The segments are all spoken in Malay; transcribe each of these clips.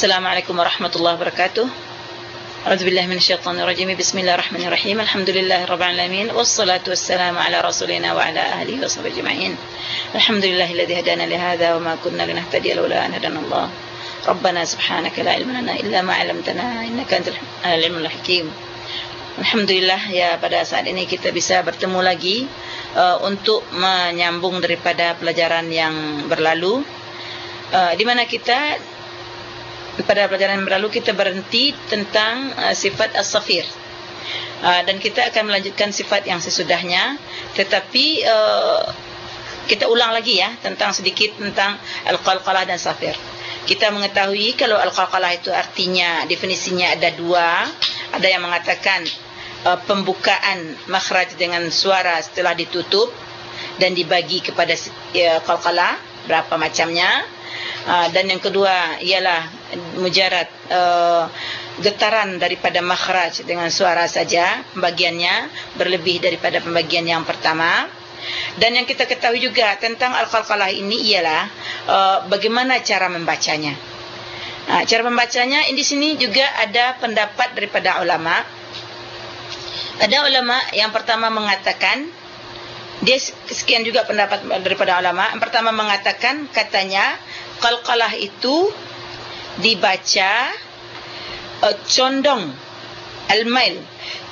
Assalamualaikum warahmatullahi wabarakatuh. A'udzubillahi minasyaitonir rajim. Bismillahirrahmanirrahim. Alhamdulillahirabbil wassalatu wassalamu ala rasulina wa ala alihi washabbihi ajma'in. Alhamdulillahilladzi hadana li hadza wa ma kunna linahtadiya laula an hadana Allah. Rabbana subhanaka la ilma lana illa ma 'allamtana innaka antal alimul hakim. Alhamdulillah ya pada saat ini kita bisa bertemu lagi uh, untuk menyambung daripada pelajaran yang berlalu uh, di mana kita pada pelajaran yang berlalu kita berhenti tentang uh, sifat as-safir. Uh, dan kita akan melanjutkan sifat yang sesudahnya tetapi uh, kita ulang lagi ya tentang sedikit tentang al-qalqalah dan safir. Kita mengetahui kalau al-qalqalah itu artinya definisinya ada dua, ada yang mengatakan uh, pembukaan makhraj dengan suara setelah ditutup dan dibagi kepada uh, qalqalah berapa macamnya uh, dan yang kedua ialah mujarad uh, getaran daripada makhraj dengan suara saja pembagiannya berlebih daripada pembagian yang pertama. Dan yang kita ketahui juga tentang al-qalqalah ini ialah uh, bagaimana cara membacanya. Uh, cara membacanya di sini juga ada pendapat daripada ulama. Ada ulama yang pertama mengatakan dia sekian juga pendapat daripada ulama. Yang pertama mengatakan katanya qalqalah itu dibaca uh, condong al-mail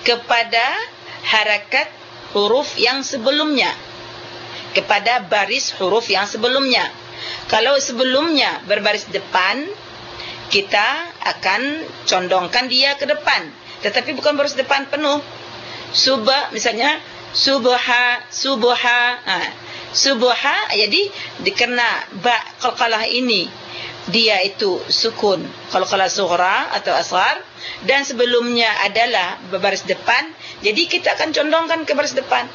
kepada harakat huruf yang sebelumnya kepada baris huruf yang sebelumnya. Kalau sebelumnya berbaris depan kita akan condongkan dia ke depan. Tetapi bukan baris depan penuh. Subha misalnya subha subha ha subha jadi dikena ba qalqalah ini. Dia itu sukun qalqalah sughra atau asghar. Dan sebelumnya adalah baris depan. Jadi kita akan condongkan ke baris depan.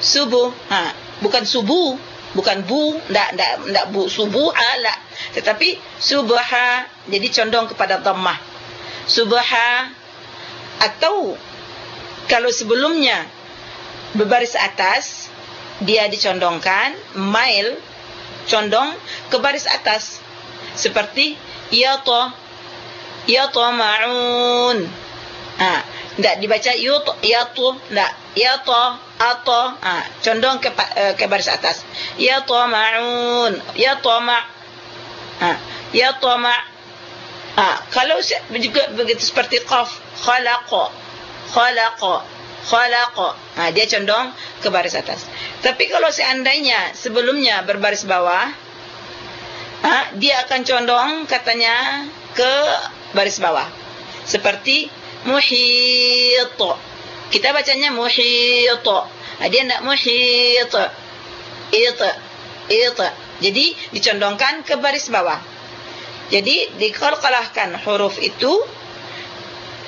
Subuh ha bukan subuh bukan bu ndak ndak ndak bu subuh ala tetapi subha jadi condong kepada dhammah. Subha atau kalau sebelumnya berbaris atas dia dicondongkan mail condong ke baris atas. Seperti ya ta ya ta maun. Ha enggak dibaca yu ya tu enggak ya ta atau ha condong ke uh, ke baris atas. Ya ta maun ya ta ma ha ya ta ma ha kalau juga begitu seperti qaf khalaqa khalaqa khalaqa ha dia condong ke baris atas. Tapi kalau seandainya sebelumnya berbaris bawah ha dia akan condong katanya ke baris bawah. Seperti muhit. Kita bacanya muhit. Ha, dia nak muhit. It it. Jadi dicondongkan ke baris bawah. Jadi dikalkalahkan huruf itu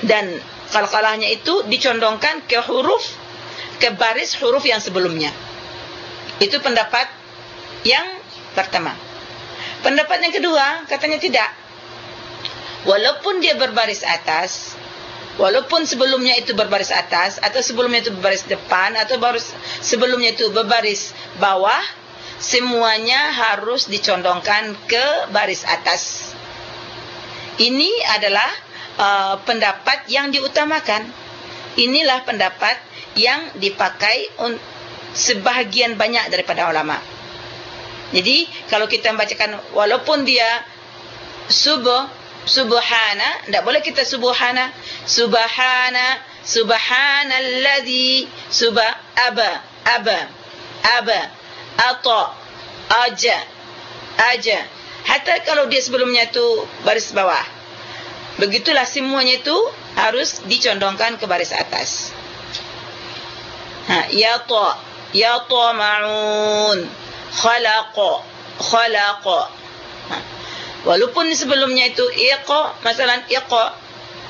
dan qalqalahnya itu dicondongkan ke huruf ke baris huruf yang sebelumnya. Itu pendapat yang pertama. Pendapat yang kedua katanya tidak. Walaupun dia berbaris atas, walaupun sebelumnya itu berbaris atas atau sebelumnya itu berbaris depan atau baru sebelumnya itu berbaris bawah, semuanya harus dicondongkan ke baris atas. Ini adalah uh, pendapat yang diutamakan. Inilah pendapat yang dipakai sebahagian banyak daripada ulama. Jadi kalau kita membacakan walaupun dia subuh subhana, tidak boleh kita subhana, subhana, subhanalladzi subha aba aba aba ata aja aja. Hatta kalau dia sebelumnya itu baris bawah Begitulah semuanya itu harus dicondongkan ke baris atas. Ha, ya ta, ya ta ma'un, khalaqa, khalaqa. Ha. Walaupun sebelumnya itu iqa, masalah iqa,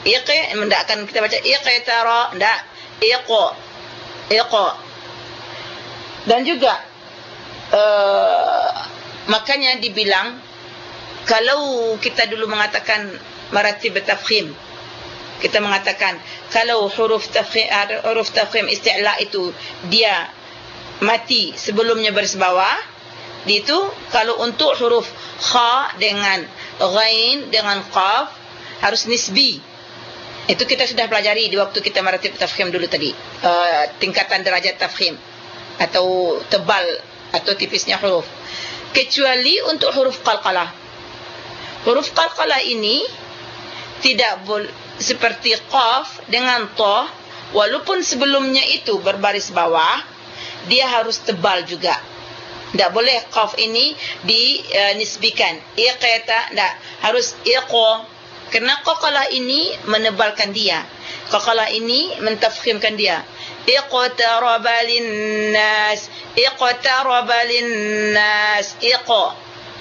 iqa, tidak akan kita baca iqa tara, tidak, iqa, iqa. Dan juga, uh, makanya dibilang, kalau kita dulu mengatakan maratib tafkhim kita mengatakan kalau huruf tafkhim huruf tafkhim isti'la itu dia mati sebelumnya baris bawah itu kalau untuk huruf kha dengan ghain dengan qaf harus nisbi. Itu kita sudah pelajari di waktu kita meratib tafkhim dulu tadi. Uh, tingkatan derajat tafkhim atau tebal atau tipisnya huruf. Kecuali untuk huruf qalqalah. Huruf qalqalah ini tidak seperti qaf dengan ta walaupun sebelumnya itu berbaris bawah dia harus tebal juga. Tidak boleh qaf ini dinisbikan uh, iqata tidak harus iqa kerana qaqalah ini menebalkan dia. Qaqalah ini mentafkhimkan dia. Iqtaraba linnas iqtaraba iqa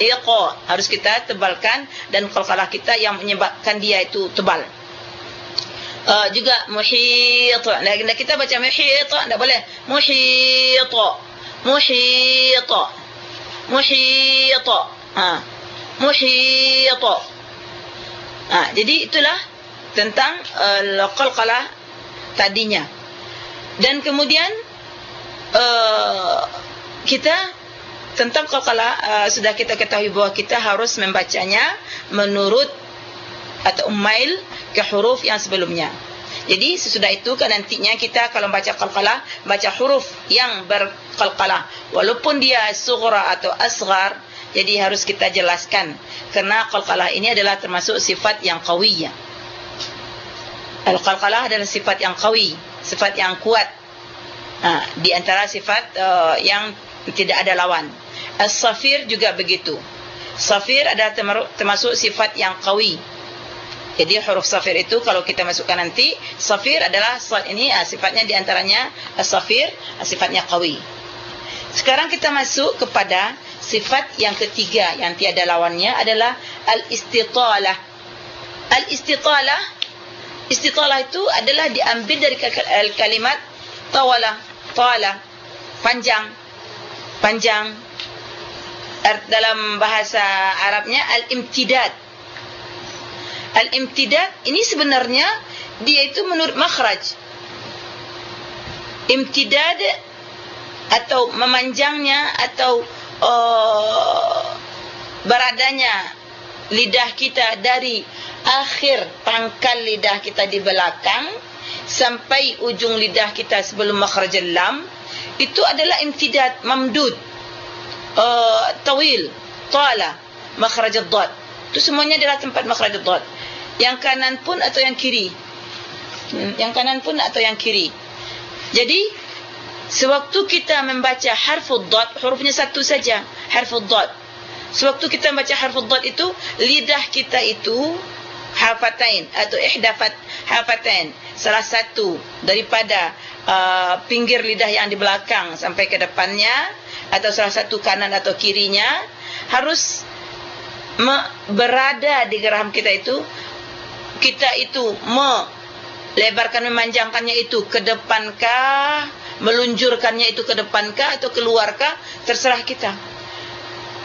iqa harus kita tebalkan dan qalqalah kita yang menyebabkan dia itu tebal. Uh, juga muhit. Nah kita baca muhit tak boleh. Muhit. Muhit. Muhit. Ha. Muhit. Ha jadi itulah tentang uh, qalqalah tadinya. Dan kemudian uh, kita tentang qalqalah uh, sudah kita ketahui bahwa kita harus membacanya menurut atau umail ke huruf yang sebelumnya. Jadi sesudah itu kan nantinya kita kalau baca qalqalah baca huruf yang berqalqalah walaupun dia sughra atau asghar jadi harus kita jelaskan karena qalqalah ini adalah termasuk sifat yang qawiyah. Al-qalqalah adalah sifat yang qawi, sifat yang kuat. Ha, di antara sifat uh, yang tidak ada lawan. As-safir juga begitu. Safir adalah termasuk sifat yang qawi. Jadi huruf safir itu kalau kita masukkan nanti, safir adalah ini uh, sifatnya di antaranya as-safir, uh, sifatnya qawi. Sekarang kita masuk kepada sifat yang ketiga yang tiada lawannya adalah al-istitalah. Al-istitalah Istitalah itu adalah diambil dari kalimat tawala, tawala, panjang, panjang. Dalam bahasa Arabnya al-imtidad. Al-imtidad ini sebenarnya dia itu menurut makhraj. Imtidad atau memanjangnya atau uh, beradanya lidah kita dari akhir pangkal lidah kita di belakang sampai ujung lidah kita sebelum makhraj lam itu adalah imtidad mamdud uh, tawil tala makhraj ad itu semuanya adalah tempat makhraj ad yang kanan pun atau yang kiri? Hmm, yang kanan pun atau yang kiri? Jadi sewaktu kita membaca harfud dad hurufnya satu saja harfud dad sewaktu kita membaca harfud dad itu lidah kita itu hafatain atau ihdafat hafatain salah satu daripada uh, pinggir lidah yang di belakang sampai ke depannya atau salah satu kanan atau kirinya harus berada di geraham kita itu. Kita itu melebarkan memanjangkannya itu ke depankah melunjurkannya itu ke depankah atau keluarkah terserah kita.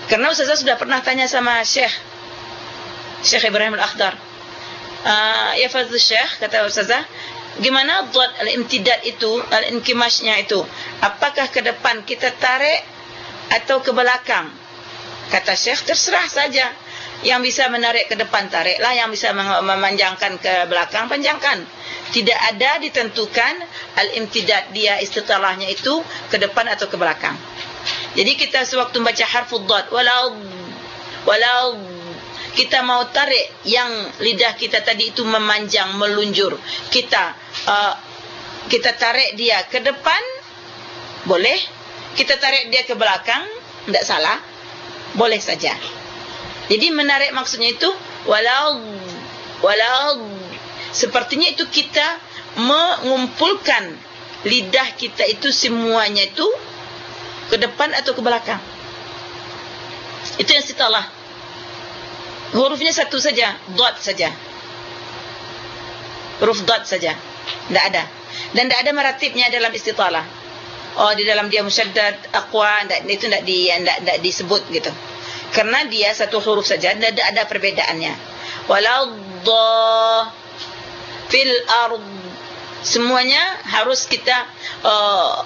Karena ustazah sudah pernah tanya sama Syekh Syekh Ibrahim Al-Akhdar uh, ya Fadhil Syekh kata Ustazah gimana buat al-imtidad itu al-inkimashnya itu? Apakah ke depan kita tarik atau ke belakang? Kata Syekh terserah saja. Yang bisa menarik ke depan tariklah. Yang bisa memanjangkan ke belakang panjangkan. Tidak ada ditentukan al-imtidad dia istilahnya itu ke depan atau ke belakang. Jadi kita sewaktu baca harfud dad walau walau kita mau tarik yang lidah kita tadi itu memanjang melunjur kita uh, kita tarik dia ke depan. Boleh. Kita tarik dia ke belakang. Tidak salah. Boleh saja. Jadi menarik maksudnya itu walau walau. Sepertinya itu kita mengumpulkan lidah kita itu semuanya itu ke depan atau ke belakang. Itu yang sitalah hurufnya satu saja. Dot saja. Huruf dot saja. Tidak ada. Dan tidak ada meratibnya dalam istitalah. Oh di dalam dia musyaddad aqwa itu tidak di tidak, disebut gitu. Karena dia satu huruf saja tidak ada perbedaannya. Walau dha fil ard. Semuanya harus kita uh,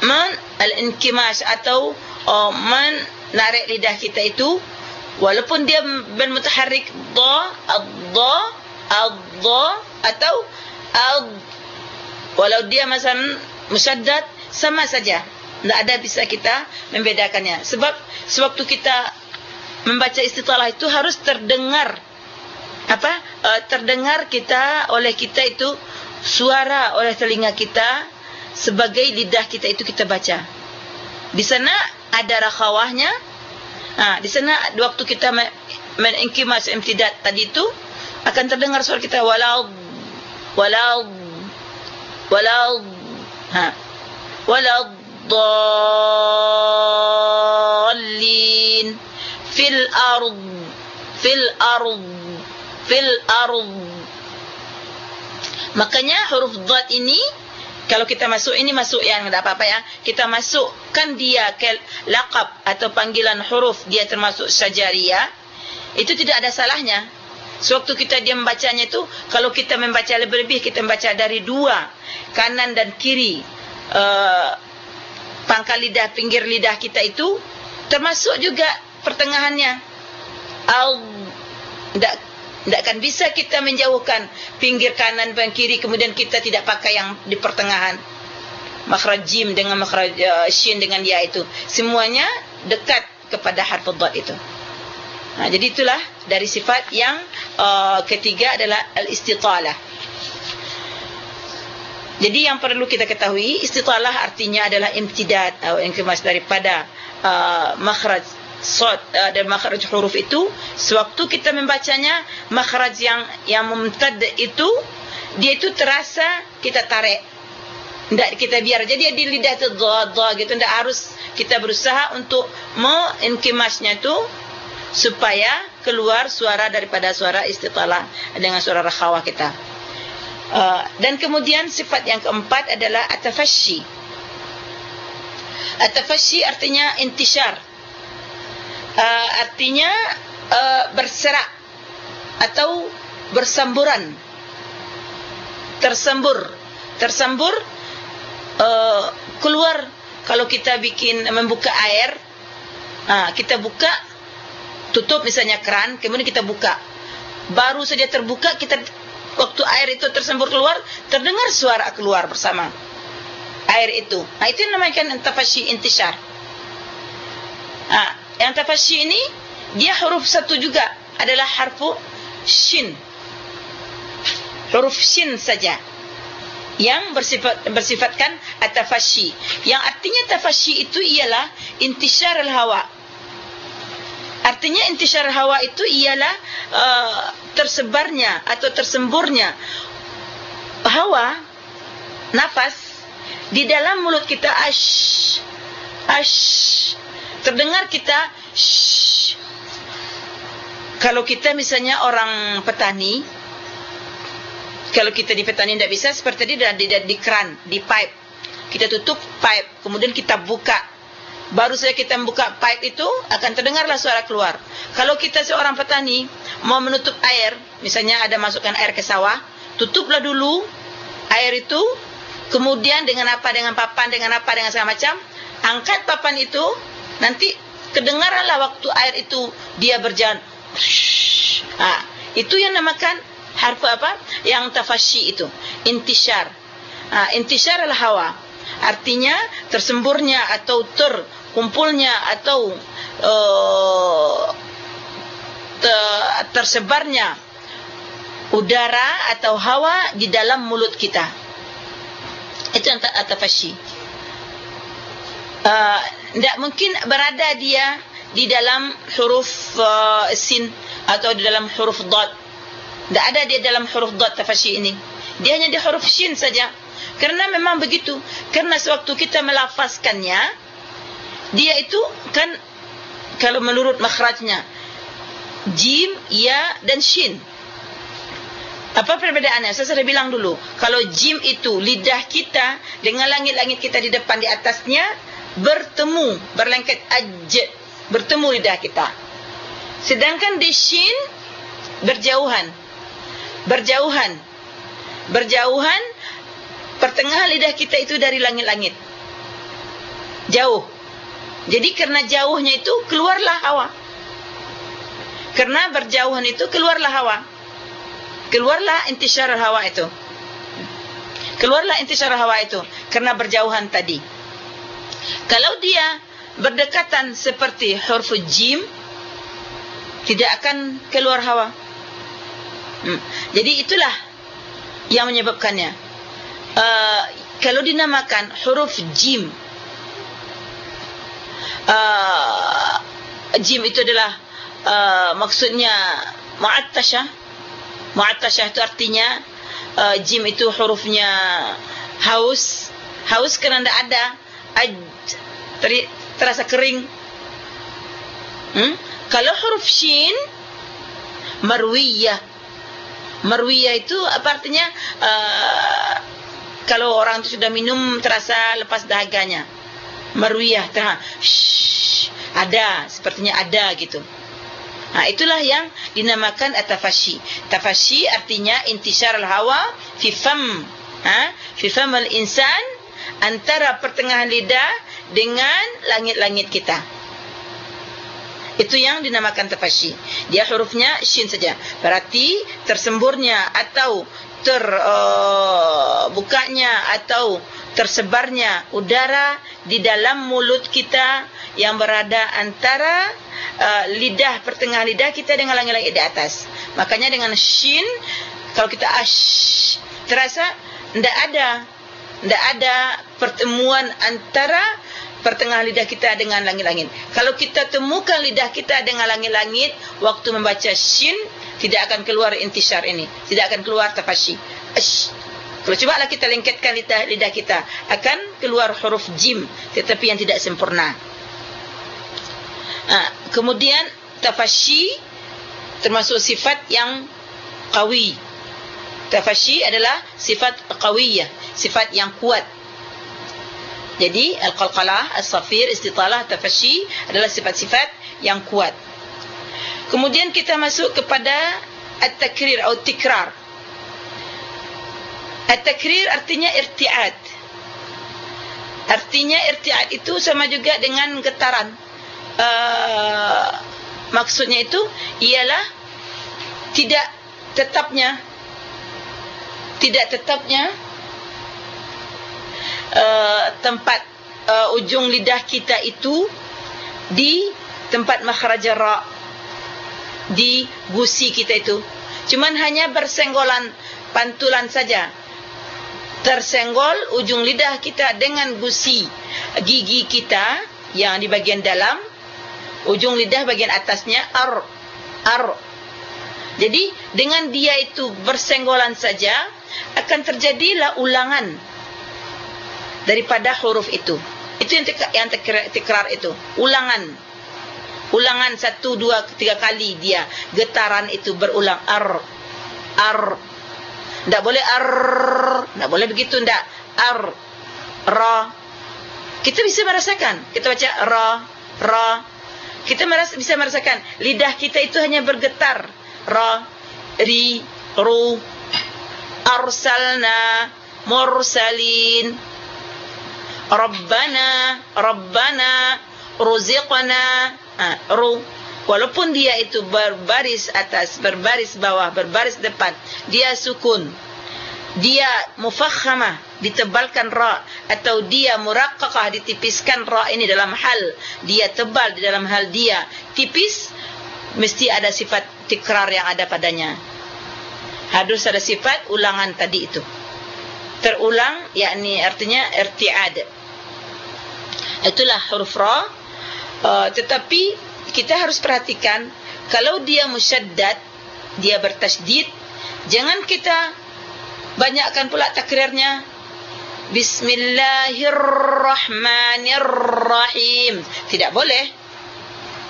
man al inkimash atau uh, man narik lidah kita itu walaupun dia bermutaharrik dha ad-dha ad-dha atau ad walau dia macam musyaddad sama saja. Tidak ada bisa kita membedakannya. Sebab sewaktu kita membaca istitalah itu harus terdengar. Apa? Uh, terdengar kita oleh kita itu suara oleh telinga kita sebagai lidah kita itu kita baca. Di sana ada rakhawahnya Ha, di sana waktu kita meningkimas imtidad tadi itu akan terdengar suara kita walau walau walau ha walau dallin fil ard fil ard fil ard makanya huruf dad ini kalau kita masuk ini masuk yang tidak apa-apa ya. Kita masukkan dia ke laqab atau panggilan huruf dia termasuk sajariyah itu tidak ada salahnya. Sewaktu kita dia membacanya itu kalau kita membaca lebih-lebih kita membaca dari dua kanan dan kiri uh, pangkal lidah pinggir lidah kita itu termasuk juga pertengahannya. Al tidak akan bisa kita menjauhkan pinggir kanan dan kiri kemudian kita tidak pakai yang di pertengahan. Makhraj jim dengan makhraj uh, shin dengan ya itu. Semuanya dekat kepada harf dhad itu. Nah, jadi itulah dari sifat yang uh, ketiga adalah al-istitalah. Jadi yang perlu kita ketahui istitalah artinya adalah imtidad atau yang daripada uh, makhraj sad uh, dan makhraj huruf itu sewaktu kita membacanya makhraj yang yang mumtad itu dia itu terasa kita tarik. Ndak kita biar jadi di lidah itu dha gitu ndak harus kita berusaha untuk mengimasnya itu supaya keluar suara daripada suara istitalah dengan suara rakhawah kita. Uh, dan kemudian sifat yang keempat adalah atafashi atafashi artinya intishar uh, artinya uh, berserak atau bersamburan tersembur. Tersembur uh, keluar. Kalau kita bikin membuka air uh, kita buka tutup misalnya keran kemudian kita buka. Baru saja terbuka kita waktu air itu tersembur keluar terdengar suara keluar bersama. Air itu. Nah itu namanya tafashi intishar. Ah yang tafasyi ini dia huruf satu juga adalah harfu shin. Huruf shin saja. Yang bersifat bersifatkan atafasyi. Yang artinya tafasyi itu ialah intishar al-hawa. Artinya intishar al-hawa itu ialah uh, tersebarnya atau tersemburnya hawa nafas di dalam mulut kita ash ash terdengar kita shh. kalau kita misalnya orang petani kalau kita di petani tidak bisa seperti tadi di, di, di keran di pipe. Kita tutup pipe kemudian kita buka. Baru saja kita buka pipe itu akan terdengarlah suara keluar. Kalau kita seorang petani mau menutup air misalnya ada masukkan air ke sawah tutuplah dulu air itu kemudian dengan apa dengan papan dengan apa dengan segala macam angkat papan itu nanti kedengaranlah waktu air itu dia berjalan. Ah itu yang namakan harf apa? Yang tafasyi itu. Intishar. Ah intishar al hawa. Artinya tersemburnya atau terkumpulnya atau uh, te tersebarnya udara atau hawa di dalam mulut kita. Itu yang tafasyi tidak uh, mungkin berada dia di dalam huruf uh, sin atau di dalam huruf dad. Tidak ada dia dalam huruf dad tafasyi ini. Dia hanya di huruf shin saja. Karena memang begitu. Karena sewaktu kita melafazkannya, dia itu kan kalau menurut makhrajnya jim, ya dan shin. Apa perbedaannya? Saya sudah bilang dulu. Kalau jim itu lidah kita dengan langit-langit kita di depan di atasnya, bertemu berlengket aj bertemu lidah kita. Sedangkan di shin berjauhan. Berjauhan. Berjauhan pertengahan lidah kita itu dari langit-langit. Jauh. Jadi karena jauhnya itu keluarlah hawa. Karena berjauhan itu keluarlah hawa. Keluarlah intisar hawa itu. Keluarlah intisar hawa itu. Karena berjauhan tadi. Kalau dia berdekatan seperti huruf jim tidak akan keluar hawa. Hmm. Jadi itulah yang menyebabkannya. Uh, kalau dinamakan huruf jim uh, jim itu adalah uh, maksudnya mu'attasha mu'attasha itu artinya uh, jim itu hurufnya haus haus kerana tidak ada teri, terasa kering hmm? kalau huruf shin marwiyah marwiyah itu apa artinya uh, kalau orang itu sudah minum terasa lepas dahaganya marwiyah terang ada sepertinya ada gitu Nah itulah yang dinamakan atafashi. Tafashi artinya intisar al-hawa fi fam. Ha? Fi fam al-insan antara pertengahan lidah dengan langit-langit kita. Itu yang dinamakan tafashi. Dia hurufnya shin saja. Berarti tersemburnya atau terbukanya uh, atau tersebarnya udara di dalam mulut kita yang berada antara uh, lidah pertengahan lidah kita dengan langit-langit di atas. Makanya dengan shin kalau kita ash terasa tidak ada tidak ada pertemuan antara pertengahan lidah kita dengan langit-langit. Kalau kita temukan lidah kita dengan langit-langit waktu membaca shin tidak akan keluar intisar ini, tidak akan keluar tafashi. Ash kalau cuba lah kita lengketkan lidah, lidah kita akan keluar huruf jim tetapi yang tidak sempurna. Ha, kemudian tafashi termasuk sifat yang qawi. Tafashi adalah sifat qawiyah, sifat yang kuat. Jadi al-qalqalah, as-safir, istitalah, tafashi adalah sifat-sifat yang kuat. Kemudian kita masuk kepada at-takrir atau tikrar. At-takrir artinya irti'ad. Artinya irti'ad itu sama juga dengan getaran. Uh, maksudnya itu ialah tidak tetapnya tidak tetapnya uh, tempat uh, ujung lidah kita itu di tempat makhraj ra di gusi kita itu. Cuman hanya bersenggolan pantulan saja. Tersenggol ujung lidah kita dengan gusi gigi kita yang di bagian dalam ujung lidah bagian atasnya ar ar. Jadi dengan dia itu bersenggolan saja akan terjadilah ulangan daripada huruf itu. Itu yang yang tekrar itu. Ulangan. Ulangan satu dua tiga kali dia. Getaran itu berulang. Ar. Ar. Tidak boleh ar, tidak boleh begitu tidak ar, ra. Kita bisa merasakan. Kita baca ra, ra. Kita meras bisa merasakan. Lidah kita itu hanya bergetar. Ra, ri, ru, arsalna, mursalin, rabbana, rabbana, ruziqna, ah, ru. Walaupun dia itu berbaris atas berbaris bawah berbaris depan dia sukun. Dia mufakhamah ditebalkan ra atau dia muraqqaqah ditipiskan ra ini dalam hal. Dia tebal di dalam hal dia. Tipis mesti ada sifat tikrar yang ada padanya. Harus ada sifat ulangan tadi itu. Terulang yakni artinya irtiad itulah huruf ra. Uh, tetapi kita harus perhatikan kalau dia musyaddad dia bertasydid jangan kita banyakkan pula takrirnya bismillahirrahmanirrahim. Tidak boleh.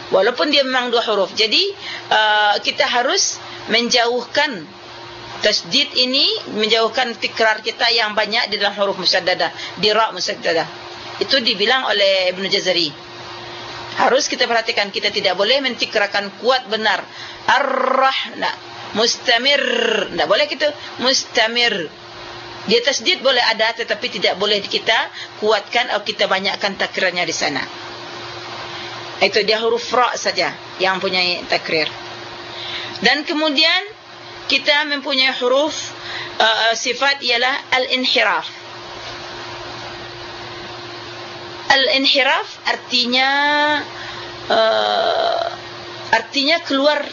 Walaupun dia memang dua huruf. Jadi uh, kita harus menjauhkan tasydid ini menjauhkan tikrar kita yang banyak di dalam huruf musyaddadah di ra musyaddadah itu dibilang oleh Ibnu Jazari. Harus kita perhatikan kita tidak boleh mentikrakan kuat benar. Ar-rahna mustamir tidak boleh kita? Mustamir. Di atas tasdid boleh ada tetapi tidak boleh kita kuatkan atau kita banyakkan takrirnya di sana. Itu dia huruf ra saja yang punya takrir. Dan kemudian kita mempunyai huruf uh, sifat ialah al-inhiraf. Al-inhiraf artinya uh, artinya keluar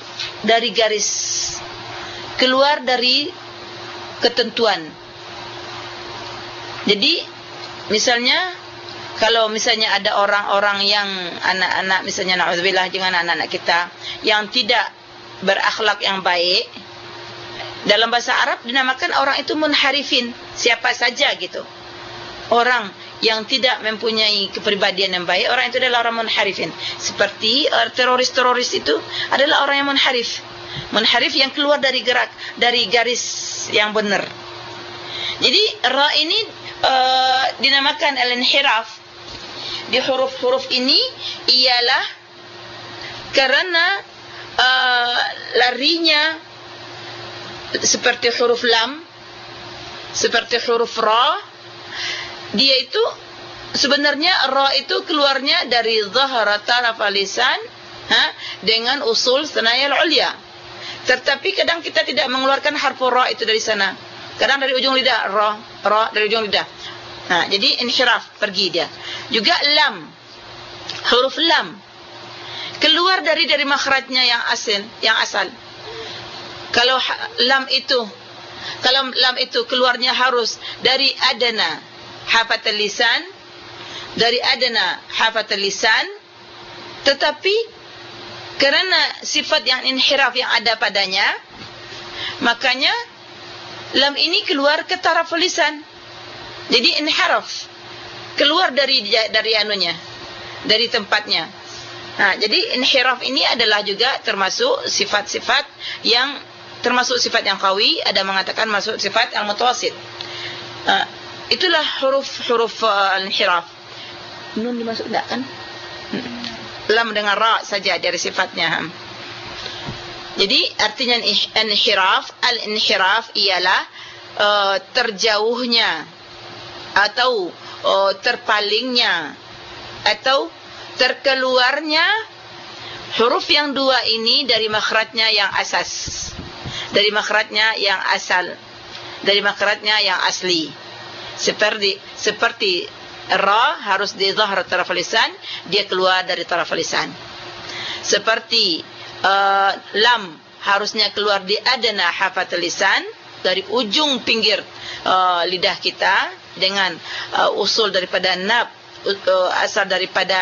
dari garis keluar dari ketentuan. Jadi misalnya kalau misalnya ada orang-orang yang anak-anak misalnya naudzubillah dengan anak-anak kita yang tidak berakhlak yang baik dalam bahasa Arab dinamakan orang itu munharifin siapa saja gitu orang yang tidak mempunyai kepribadian yang baik orang itu adalah orang munharifin. Seperti uh, teroris-teroris itu adalah orang yang munharif. Munharif yang keluar dari gerak dari garis yang benar. Jadi ra ini uh, dinamakan al-inhiraf. Di huruf-huruf ini ialah kerana uh, larinya seperti huruf lam seperti huruf ra dia itu sebenarnya ra itu keluarnya dari zahara taraf lisan ha dengan usul sanayal ulya tetapi kadang kita tidak mengeluarkan harf ra itu dari sana. Kadang dari ujung lidah ra ra dari ujung lidah. Ha jadi inhiraf pergi dia. Juga lam huruf lam. Keluar dari dari makhrajnya yang asal yang asal. Kalau lam itu kalau lam itu keluarnya harus dari adana hafatul lisan dari adana hafatul lisan tetapi kerana sifat yang inhiraf yang ada padanya makanya lam ini keluar ke taraf lisan. Jadi inhiraf keluar dari dari anunya dari tempatnya. Nah jadi inhiraf ini adalah juga termasuk sifat-sifat yang termasuk sifat yang qawi ada mengatakan masuk sifat yang mutawasid uh, itulah huruf-huruf uh, al-inhiraf. Nun dimasuk tak kan? Hmm. lam dengan ra saja dari sifatnya jadi artinya inhiraf al-inhiraf ialah uh, terjauhnya atau uh, terpalingnya atau terkeluarnya huruf yang dua ini dari makhrajnya yang asas. Dari makhrajnya yang asal. Dari makhrajnya yang asli seperti seperti ra harus di zahir taraf lisan dia keluar dari taraf lisan seperti uh, lam harusnya keluar di adana hafat lisan dari ujung pinggir uh, lidah kita dengan uh, usul daripada nab uh, asal daripada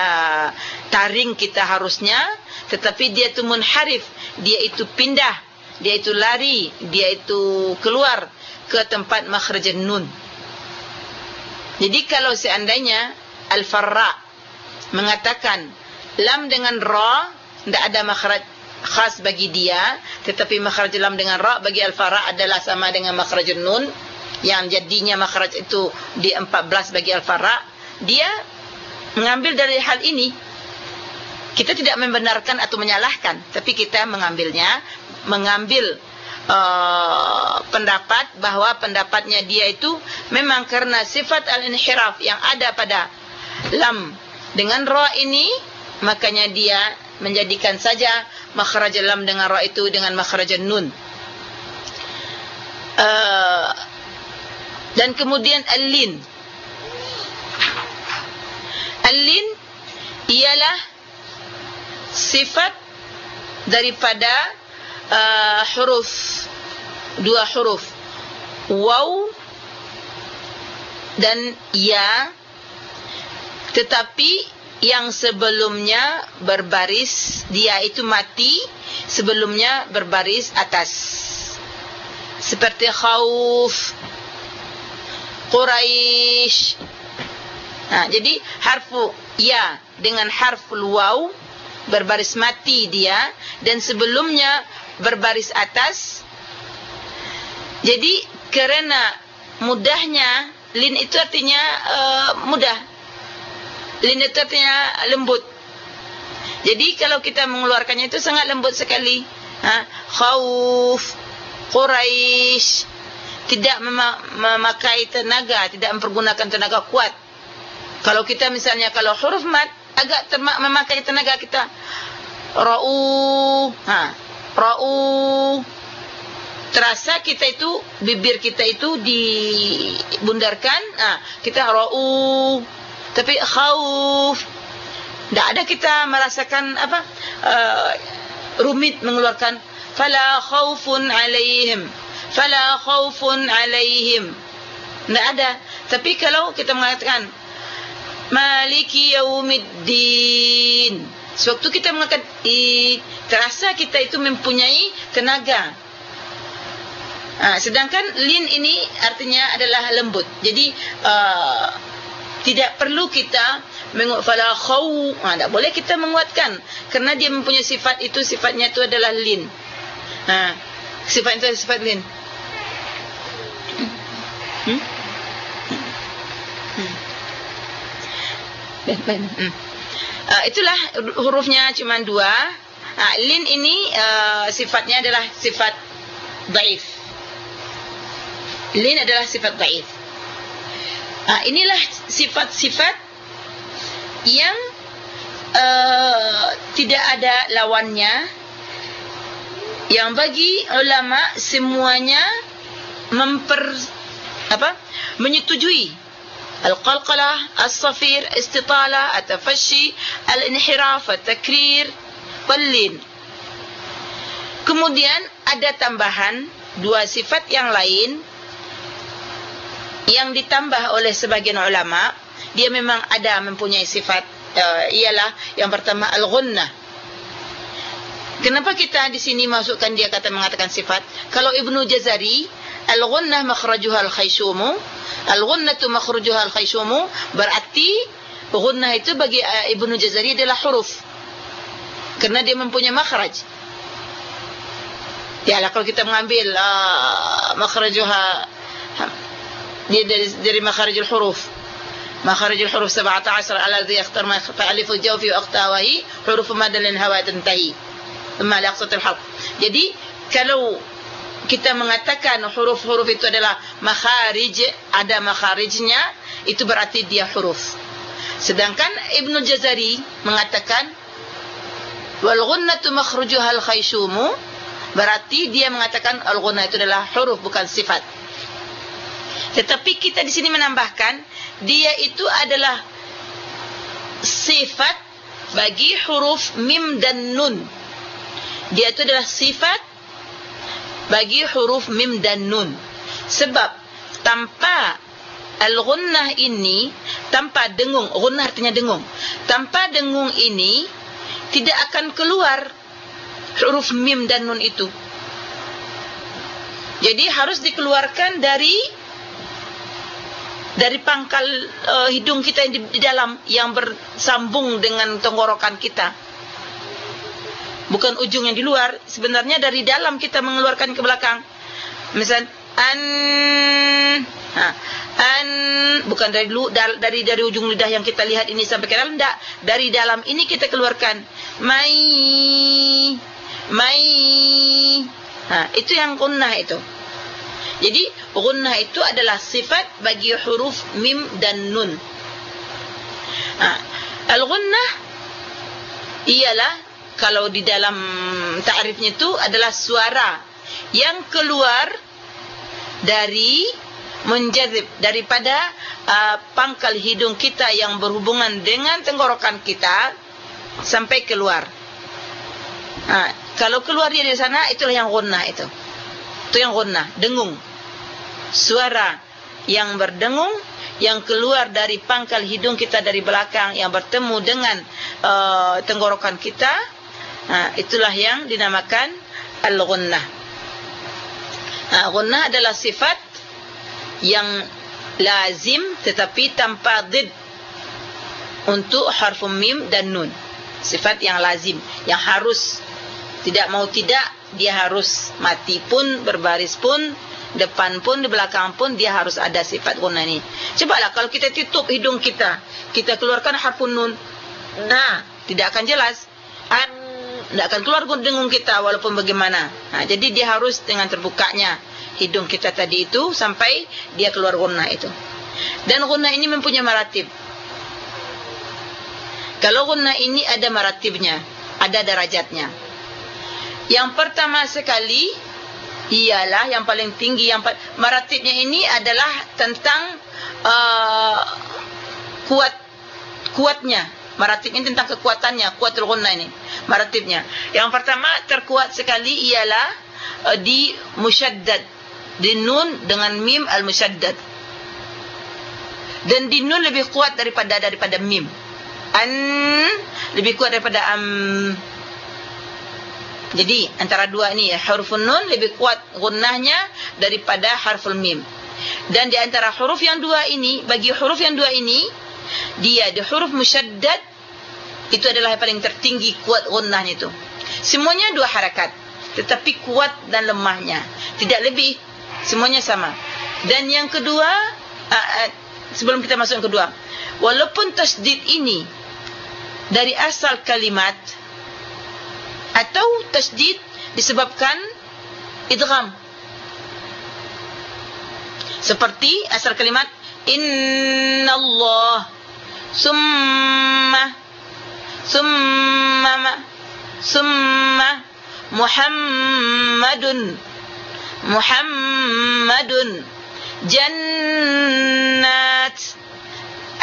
taring kita harusnya tetapi dia itu munharif dia itu pindah dia itu lari, dia itu keluar ke tempat makhraj nun. Jadi kalau seandainya al-farra mengatakan lam dengan ra tidak ada makhraj khas bagi dia, tetapi makhraj lam dengan ra bagi al-farra adalah sama dengan makhraj nun yang jadinya makhraj itu di 14 bagi al-farra, dia mengambil dari hal ini. Kita tidak membenarkan atau menyalahkan tapi kita mengambilnya mengambil uh, pendapat bahawa pendapatnya dia itu memang karena sifat al-inhiraf yang ada pada lam dengan ra ini makanya dia menjadikan saja makhraj lam dengan ra itu dengan makhraj nun. Uh, dan kemudian al-lin. Al-lin ialah sifat daripada uh, huruf. Dua huruf. Waw dan ya. Tetapi yang sebelumnya berbaris dia itu mati sebelumnya berbaris atas. Seperti khauf. Quraish. Nah jadi harfu ya dengan harfu waw berbaris mati dia dan sebelumnya berbaris atas. Jadi kerana mudahnya lin itu artinya uh, mudah. Lin itu artinya lembut. Jadi kalau kita mengeluarkannya itu sangat lembut sekali. Ha? Khauf quraish tidak memakai tenaga tidak mempergunakan tenaga kuat. Kalau kita misalnya kalau huruf mat agak memakai tenaga kita. Ra'u ha ra'u. Terasa kita itu bibir kita itu dibundarkan ah kita ra'u. Tapi khauf. Tidak ada kita merasakan apa uh, rumit mengeluarkan. Fala khaufun alaihim. Fala khaufun alaihim. Tidak ada. Tapi kalau kita mengatakan maliki yaumiddin sewaktu kita mengatakan i terasa kita itu mempunyai tenaga. Ha, sedangkan lin ini artinya adalah lembut. Jadi uh, tidak perlu kita mengfala khaw ha, tak boleh kita menguatkan. Kerana dia mempunyai sifat itu sifatnya itu adalah lin. Ha, sifat itu sifat lin. Hmm? Hmm. Hmm. Uh, itulah hurufnya cuma dua. Uh, lin ini uh, sifatnya adalah sifat daif. Lin adalah sifat daif. Uh, inilah sifat-sifat yang uh, tidak ada lawannya. Yang bagi ulama semuanya memper apa? menyetujui Al-qalqalah, as-safir, istitala, at-tafashi, al-inhiraf, at-takrir, wal-lin. Kemudian ada tambahan dua sifat yang lain yang ditambah oleh sebagian ulama, dia memang ada mempunyai sifat uh, ialah yang pertama al-ghunnah. Kenapa kita di sini masukkan dia kata mengatakan sifat? Kalau Ibnu Jazari, al-ghunnah makhrajuha al-khayshumu, Al-ghunnatu makhrujuha al-khayshumu berarti ghunnah itu bagi uh, Ibnu Jazari adalah huruf. Karena dia mempunyai makhraj. Ya lah kalau kita mengambil uh, makhrajuha dia dari dari makharijul huruf. Makharijul huruf 17 alladhi yakhtar ma alif al-jawfi wa aqtawahi huruf madalin hawa tantahi. Thumma liqsatul harf. Jadi kalau kita mengatakan huruf-huruf itu adalah makharij, ada makharijnya, itu berarti dia huruf. Sedangkan Ibnu Jazari mengatakan wal ghunnatu makhrujuha al khayshumu, berarti dia mengatakan al ghunnah itu adalah huruf bukan sifat. Tetapi kita di sini menambahkan dia itu adalah sifat bagi huruf mim dan nun. Dia itu adalah sifat bagi huruf mim dan nun. Sebab tanpa al-ghunnah ini tanpa dengung ghunnah artinya dengung tanpa dengung ini tidak akan keluar huruf mim dan nun itu. Jadi harus dikeluarkan dari dari pangkal uh, hidung kita yang di, di dalam yang bersambung dengan tenggorokan kita bukan ujung yang di luar. Sebenarnya dari dalam kita mengeluarkan ke belakang. Misal an ha an bukan dari lu dari dari ujung lidah yang kita lihat ini sampai ke dalam. Enggak. Dari dalam ini kita keluarkan. Mai mai ha itu yang gunnah itu. Jadi gunnah itu adalah sifat bagi huruf mim dan nun. Ha al gunnah ialah kalau di dalam ta'rifnya itu adalah suara yang keluar dari menjazib daripada uh, pangkal hidung kita yang berhubungan dengan tenggorokan kita sampai keluar. Ha, kalau keluar dari sana itulah yang gunnah itu. Itu yang gunnah, dengung. Suara yang berdengung yang keluar dari pangkal hidung kita dari belakang yang bertemu dengan uh, tenggorokan kita Ha, itulah yang dinamakan al-ghunnah. Ha, ghunnah adalah sifat yang lazim tetapi tanpa did untuk harfu mim dan nun. Sifat yang lazim, yang harus tidak mau tidak dia harus mati pun berbaris pun depan pun di belakang pun dia harus ada sifat ghunnah ini. Cobalah kalau kita tutup hidung kita, kita keluarkan harfu nun. Nah, tidak akan jelas. An tidak akan keluar dengung kita walaupun bagaimana. Ha, jadi dia harus dengan terbukanya hidung kita tadi itu sampai dia keluar gunnah itu. Dan gunnah ini mempunyai maratib. Kalau gunnah ini ada maratibnya, ada derajatnya. Yang pertama sekali ialah yang paling tinggi yang maratibnya ini adalah tentang uh, kuat kuatnya maratib ini tentang kekuatannya kuatul ghunna ini. Maratibnya yang pertama terkuat sekali ialah uh, di musyaddad. Di nun dengan mim al musyaddad dan di nun lebih kuat daripada daripada mim. An lebih kuat daripada am. Jadi antara dua ini ya huruf nun lebih kuat gunnahnya daripada harful mim. Dan di antara huruf yang dua ini bagi huruf yang dua ini dia di huruf musyaddad itu adalah yang paling tertinggi kuat gunnahnya itu. Semuanya dua harakat tetapi kuat dan lemahnya tidak lebih semuanya sama. Dan yang kedua uh, uh, sebelum kita masuk yang kedua walaupun tasdid ini dari asal kalimat atau tasdid disebabkan idgham seperti asal kalimat innallah. Summa. Summa summa. Muhammadun. Muhammadun. Jannat.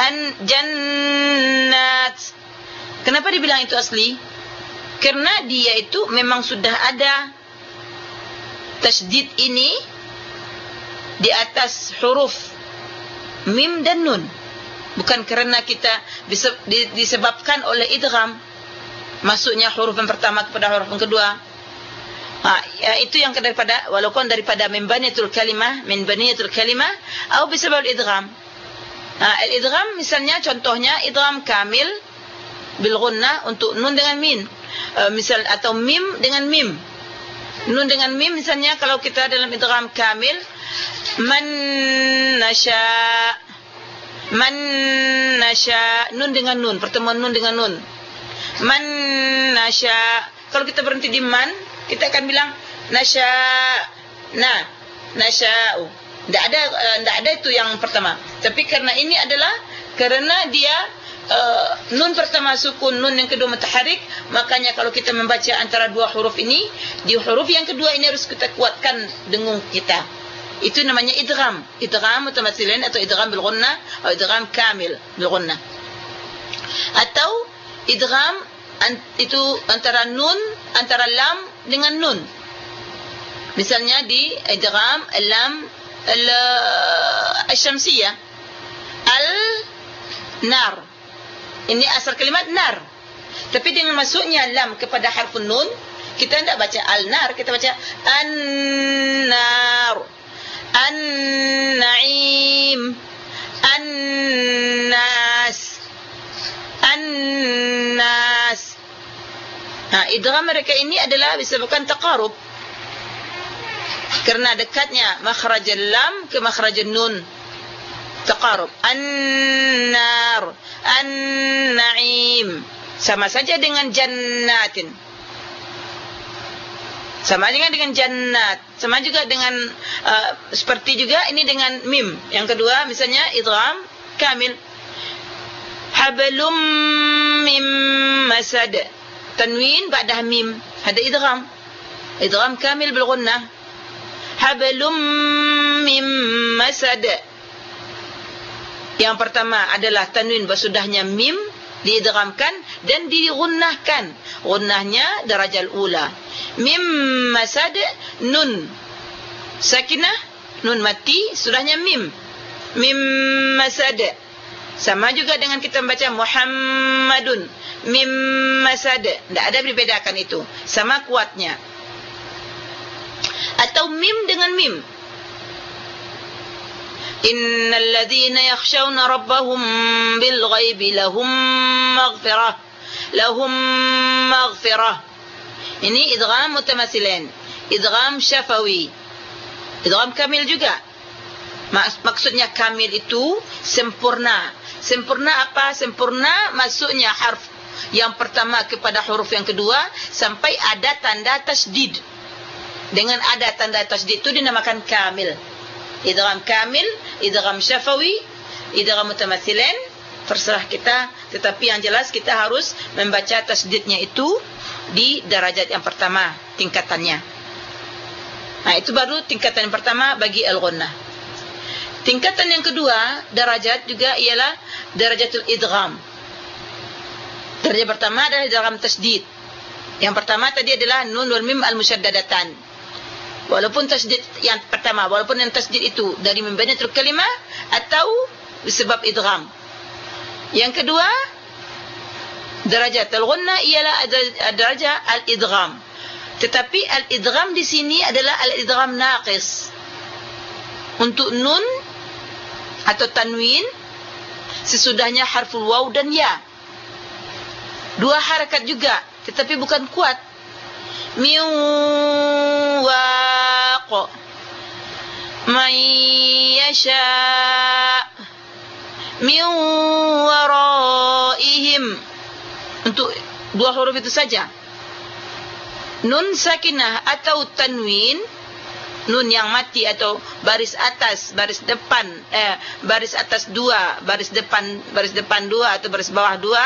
An jannat. Kenapa dibilang itu asli? Karena dia itu memang sudah ada tasdid ini di atas huruf mim dan nun. Bukan kerana kita disebabkan oleh idgham masuknya huruf yang pertama kepada huruf yang kedua. Ha, ya, itu yang daripada walaupun daripada min baniyatul kalimah min baniyatul kalimah atau bisabab idgham. Ha, al-idgham misalnya contohnya idgham kamil bil ghunnah untuk nun dengan min uh, misal atau mim dengan mim nun dengan mim misalnya kalau kita dalam idgham kamil man nasya man nasya nun dengan nun pertemuan nun dengan nun. Man nasya kalau kita berhenti di man kita akan bilang nasya na nasya'u. Tidak ada tidak uh, ada itu yang pertama. Tapi karena ini adalah karena dia uh, nun pertama sukun nun yang kedua mutaharik makanya kalau kita membaca antara dua huruf ini di huruf yang kedua ini harus kita kuatkan dengung kita. Itu namanya idgham. Idgham mutamatsilan atau idgham bil ghunna atau idgham kamil bil ghunna atau idgham itu antara nun antara lam dengan nun. Misalnya di idgham lam al-syamsiyah. Al-nar ini asal kalimat nar. Tapi dengan masuknya lam kepada harf nun, kita tidak baca al-nar, kita baca an-nar. An-na'im. An-nas. An-nas. Nah, ha, idgham mereka ini adalah disebabkan taqarub. Karena dekatnya makhraj lam ke makhraj nun. Taqarub. An-nar. An-na'im. Sama saja dengan jannatin. Sama juga dengan jannat. Sama juga dengan uh, seperti juga ini dengan mim. Yang kedua misalnya idgham kamil. Hablum mim masad. Tanwin ba'da mim. Ada idgham. Idgham kamil bil ghunnah hablum mim masad yang pertama adalah tanwin bersudahnya mim diidghamkan dan digunnahkan. Gunnahnya darajal ula. Mim masad nun sakinah nun mati sudahnya mim. Mim masad. Sama juga dengan kita membaca Muhammadun. Mim masad. Tidak ada berbedakan itu. Sama kuatnya. Atau mim dengan mim. إن الذين يخشون ربهم بالغيب لهم مغفرة لهم مغفرة ini idgham mutamatsilain idgham syafawi idgham kamil juga maksudnya kamil itu sempurna sempurna apa sempurna masuknya harf yang pertama kepada huruf yang kedua sampai ada tanda tasdid dengan ada tanda tasdid itu dinamakan kamil idgham kamil idgham syafawi idgham mutamathilan terserah kita. Tetapi yang jelas kita harus membaca tasdidnya itu di darajat yang pertama tingkatannya. Nah itu baru tingkatan yang pertama bagi al-ghunnah. Tingkatan yang kedua darajat juga ialah darajatul idgham. Darjah pertama adalah dalam tasdid. Yang pertama tadi adalah nun wal mim al-musyaddadatan walaupun tasdid yang pertama walaupun yang tasdid itu dari membinatul kalimah atau disebab idgham. Yang kedua darajat al-ghunna ialah darajat al-idgham. Tetapi al-idgham di sini adalah al-idgham naqis. Untuk nun atau tanwin sesudahnya harful waw dan ya. Dua harakat juga tetapi bukan kuat. Min waq man yasha min waraihim. Untuk dua huruf itu saja. Nun sakinah atau tanwin. Nun yang mati atau baris atas baris depan eh baris atas dua baris depan baris depan dua atau baris bawah dua.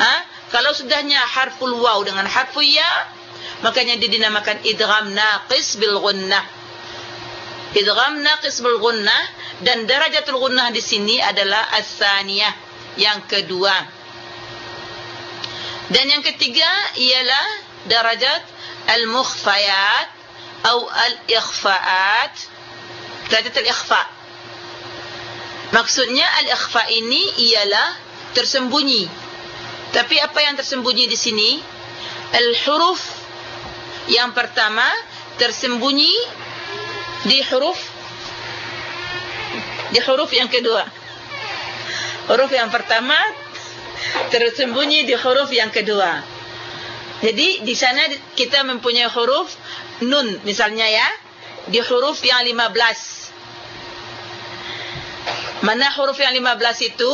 Ha? kalau sudahnya harful waw dengan harful ya makanya dia dinamakan idgham naqis bil gunnah idgham naqis bil gunnah dan darajatul gunnah di sini adalah as-saniyah yang kedua. Dan yang ketiga ialah darajat al-mukhfayat atau al-ikhfaat. Darajat al-ikhfa. Maksudnya al-ikhfa ini ialah tersembunyi. Tapi apa yang tersembunyi di sini? Al-huruf yang pertama tersembunyi di huruf di huruf yang kedua. Huruf yang pertama tersembunyi di huruf yang kedua. Jadi di sana kita mempunyai huruf nun misalnya ya, di huruf yang 15. Mana huruf yang 15 itu?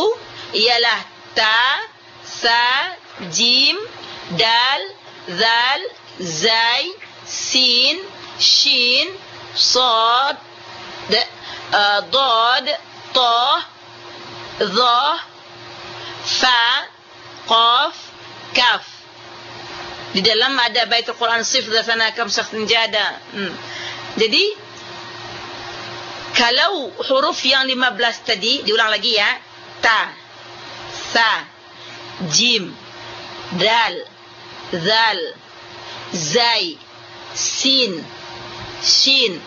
Ialah ta, sa jim dal zal sin shin sad uh, dad ta dha fa qaf kaf di dalam ada bait Al-Quran sif dasana kam syakhsin jada hmm. jadi kalau huruf yang 15 tadi diulang lagi ya ta sa jim dal zal zai sin shin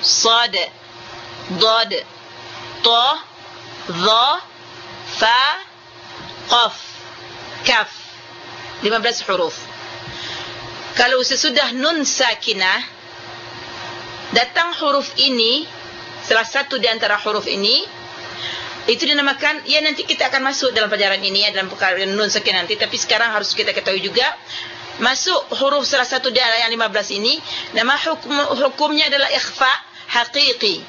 sad dad ta dha fa qaf kaf. 15 huruf. Kalau sesudah nun sakinah datang huruf ini salah satu di antara huruf ini itu dinamakan ya nanti kita akan masuk dalam pelajaran ini ya dalam perkara nun sekian nanti tapi sekarang harus kita ketahui juga masuk huruf salah satu di ayat 15 ini nama hukum hukumnya adalah ikhfa haqiqi.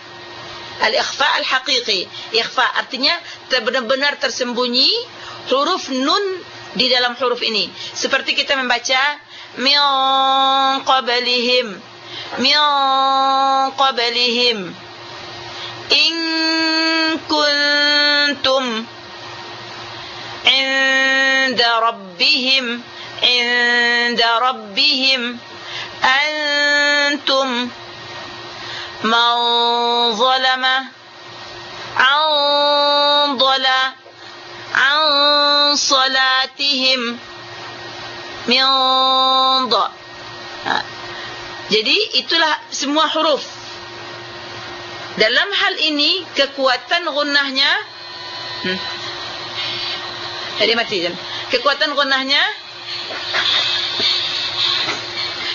Al-ikhfa al-haqiqi. Ikhfa artinya benar-benar tersembunyi huruf nun di dalam huruf ini. Seperti kita membaca min qablihim min qablihim in kuntum inda rabbihim inda rabbihim antum man zalama an dhala an salatihim min dha jadi itulah semua huruf dalam hal ini kekuatan gunnahnya hmm. Jadi mati je. Kekuatan gunnahnya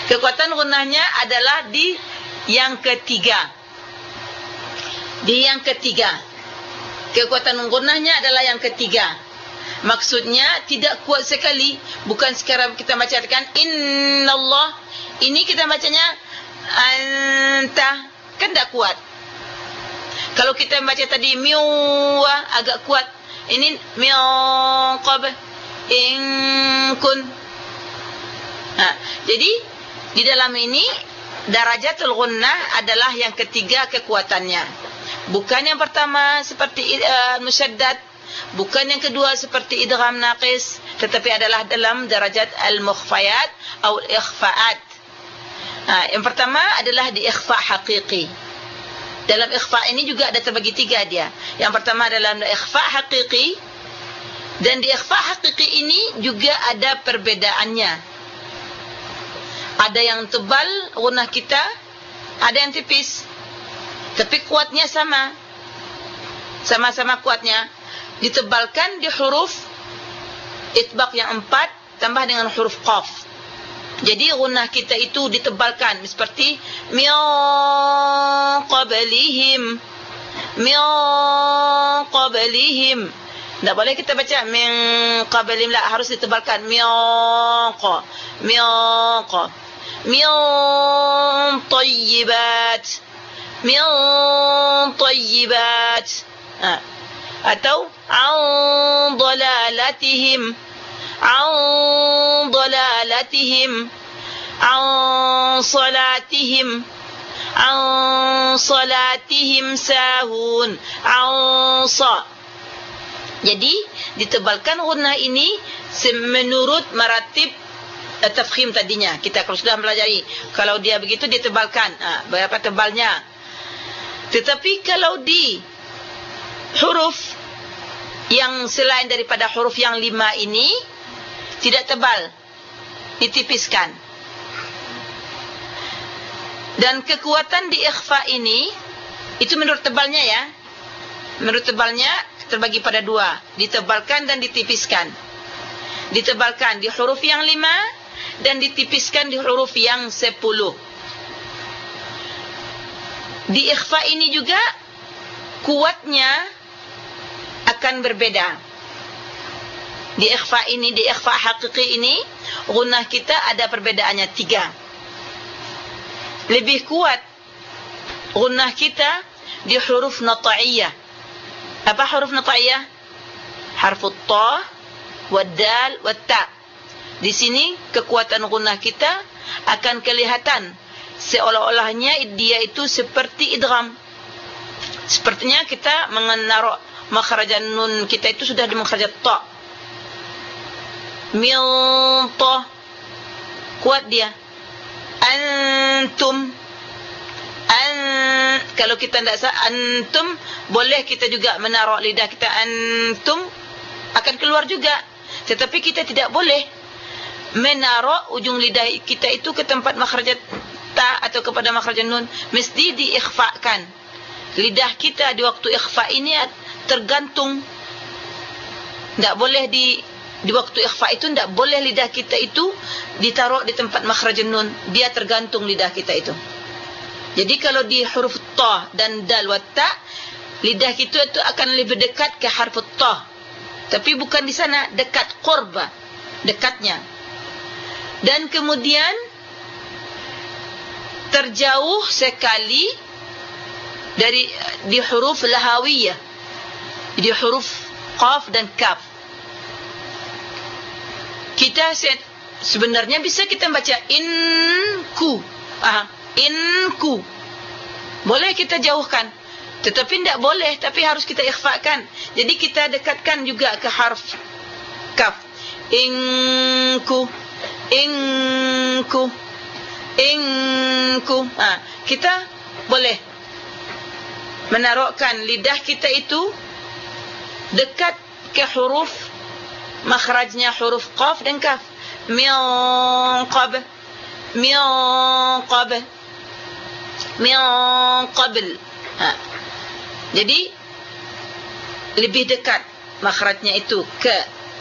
Kekuatan gunnahnya adalah di yang ketiga. Di yang ketiga. Kekuatan gunnahnya adalah yang ketiga. Maksudnya tidak kuat sekali, bukan sekarang kita bacakan innallah. Ini kita bacanya anta kan tak kuat. Kalau kita baca tadi miwa agak kuat. Ini miqab in kun. Ha, jadi di dalam ini darajatul gunnah adalah yang ketiga kekuatannya. Bukan yang pertama seperti uh, musyaddad. Bukan yang kedua seperti idgham naqis. Tetapi adalah dalam darajat al-mukhfayat atau ikhfaat ha, yang pertama adalah di ikhfa haqiqi. Dalam ikhfa ini juga ada terbagi tiga dia. Yang pertama dalam ikhfa haqiqi dan di ikhfa haqiqi ini juga ada perbedaannya. Ada yang tebal gunah kita ada yang tipis. Tapi kuatnya sama. Sama-sama kuatnya. Ditebalkan di huruf itbaq yang empat tambah dengan huruf qaf. Jadi gunnah kita itu ditebalkan seperti min qablihim. Min qablihim tak boleh kita baca min qablihim la harus ditebalkan. Min qa min qa min tayyibat min tayyibat. Ha. atau an dalalatihim an dalalatihim an salatihim an salatihim sahun an sa jadi ditebalkan gunnah ini menurut maratib eh, tafkhim tadinya. Kita kalau sudah mempelajari kalau dia begitu ditebalkan. Ha, berapa tebalnya? Tetapi kalau di huruf yang selain daripada huruf yang lima ini tidak tebal ditipiskan. Dan kekuatan di ikhfa ini itu menurut tebalnya ya. Menurut tebalnya terbagi pada dua ditebalkan dan ditipiskan ditebalkan di huruf yang lima dan ditipiskan di huruf yang sepuluh di ikhfa ini juga kuatnya akan berbeda. Di ikhfa ini, di ikhfa hakiki ini, gunnah kita ada perbedaannya tiga. Lebih kuat gunnah kita di huruf nata'iyah. Apa huruf nata'iyah? Harfu ta, wa dal, wa ta. Di sini kekuatan gunnah kita akan kelihatan seolah-olahnya dia itu seperti idgham. Sepertinya kita mengenaruh makhrajan nun kita itu sudah di makhraj ta. Min ta. Kuat dia. Antum. An kalau kita tidak antum boleh kita juga menaruh lidah kita antum akan keluar juga. Tetapi kita tidak boleh menaruh ujung lidah kita itu ke tempat makhraj ta atau kepada makhraj nun. Mesti diikhfakan. Lidah kita di waktu ikhfa ini tergantung. Tidak boleh di di waktu ikhfa itu tidak boleh lidah kita itu ditaruh di tempat makhraj nun. Dia tergantung lidah kita itu jadi kalau di huruf ta dan dal wa ta lidah kita itu akan lebih dekat ke huruf ta. Tapi bukan di sana dekat qurba dekatnya. Dan kemudian terjauh sekali dari di huruf lahawiyah. Di huruf qaf dan kaf. Kita sebenarnya bisa kita baca inku. Ah inku boleh kita jauhkan. Tetapi tidak boleh tapi harus kita ikhfakan. Jadi kita dekatkan juga ke harf. Kaf. Inku inku inku ha, kita boleh menaruhkan lidah kita itu dekat ke huruf makhrajnya huruf qaf dan kaf. Min qab. Min qab min qabl. Ha. jadi lebih dekat makhrajnya itu ke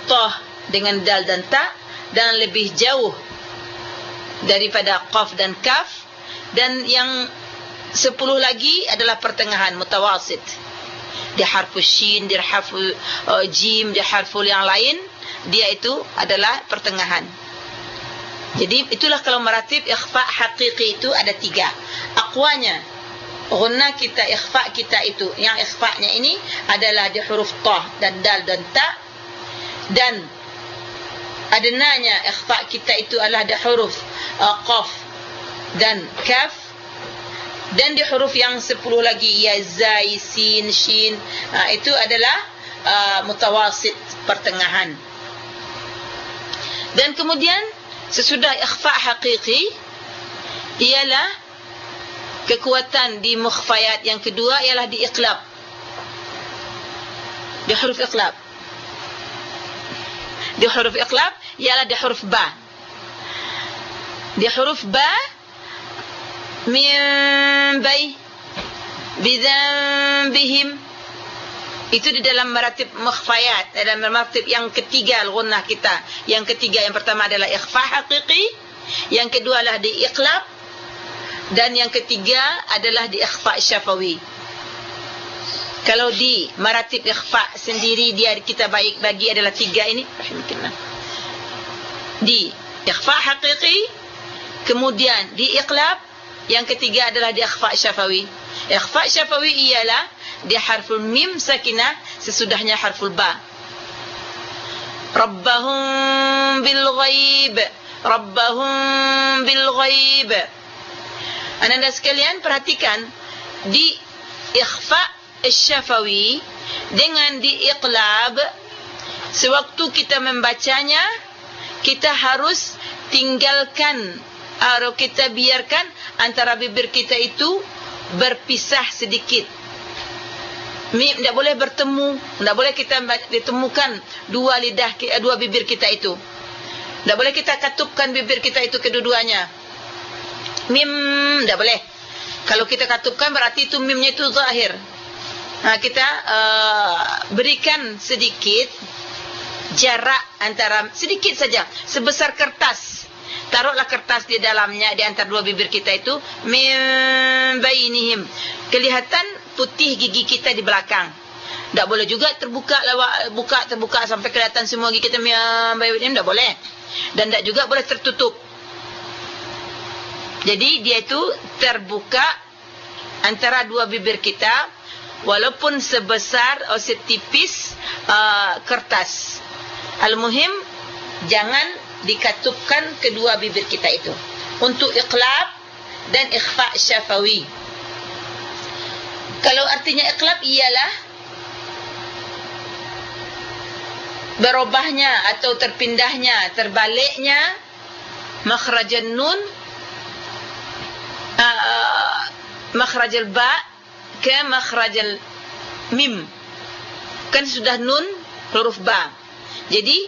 ta dengan dal dan ta dan lebih jauh daripada qaf dan kaf. Dan yang sepuluh lagi adalah pertengahan mutawasit. Di harfu shin di harfu uh, jim di harfu yang lain dia itu adalah pertengahan jadi itulah kalau meratib ikhfa hakiki itu ada tiga. Aqwanya gunna kita ikhfa kita itu. Yang ikhfa-nya ini adalah di huruf ta dan dal dan ta. Dan adnanya ikhfa kita itu adalah di huruf uh, qaf dan kaf. Dan di huruf yang 10 lagi ya zai sin shin uh, itu adalah uh, mutawasit pertengahan. Dan kemudian sesudah ikhfa hakiki ialah kekuatan di mukhfayat yang kedua ialah di iqlab. Di huruf iqlab. Di huruf iqlab ialah di huruf ba. Di huruf ba min bay bidzambihim itu di dalam maratib mukhfayat dalam maratib yang ketiga al-ghunnah kita. Yang ketiga yang pertama adalah ikhfa haqiqi yang kedua adalah di iqlab dan yang ketiga adalah di ikhfa syafawi. Kalau di maratib ikhfa sendiri dia kita baik bagi adalah tiga ini. Rahimahullah di ikhfa haqiqi kemudian di iqlab yang ketiga adalah di ikhfa syafawi. Ikhfa syafawi ialah di harful mim sakinah sesudahnya harful ba. Rabbahum bil ghaib rabbahum bil ghaib. Anda sekalian perhatikan di ikhfa syafawi dengan di iqlab sewaktu kita membacanya kita harus tinggalkan atau kita biarkan antara bibir kita itu berpisah sedikit mim tidak boleh bertemu. Tidak boleh kita ditemukan dua lidah dua bibir kita itu. Tidak boleh kita katupkan bibir kita itu kedua-duanya. Mim tidak boleh. Kalau kita katupkan berarti itu mimnya itu zahir. Nah kita uh, berikan sedikit jarak antara sedikit saja sebesar kertas. Taruhlah kertas di dalamnya di antara dua bibir kita itu. Mim bainihim. Kelihatan putih gigi kita di belakang. Tak boleh juga terbuka lawak buka terbuka sampai kelihatan semua gigi kita bayi ini tak boleh. Dan tak juga boleh tertutup. Jadi dia itu terbuka antara dua bibir kita walaupun sebesar atau setipis uh, kertas. Al-muhim jangan dikatupkan kedua bibir kita itu untuk iqlab dan ikhfa syafawi. Kalau artinya iqlab ialah berubahnya atau terpindahnya, terbaliknya makhrajan nun uh, makhrajal ba ke makhrajal mim. Kan sudah nun huruf ba. Jadi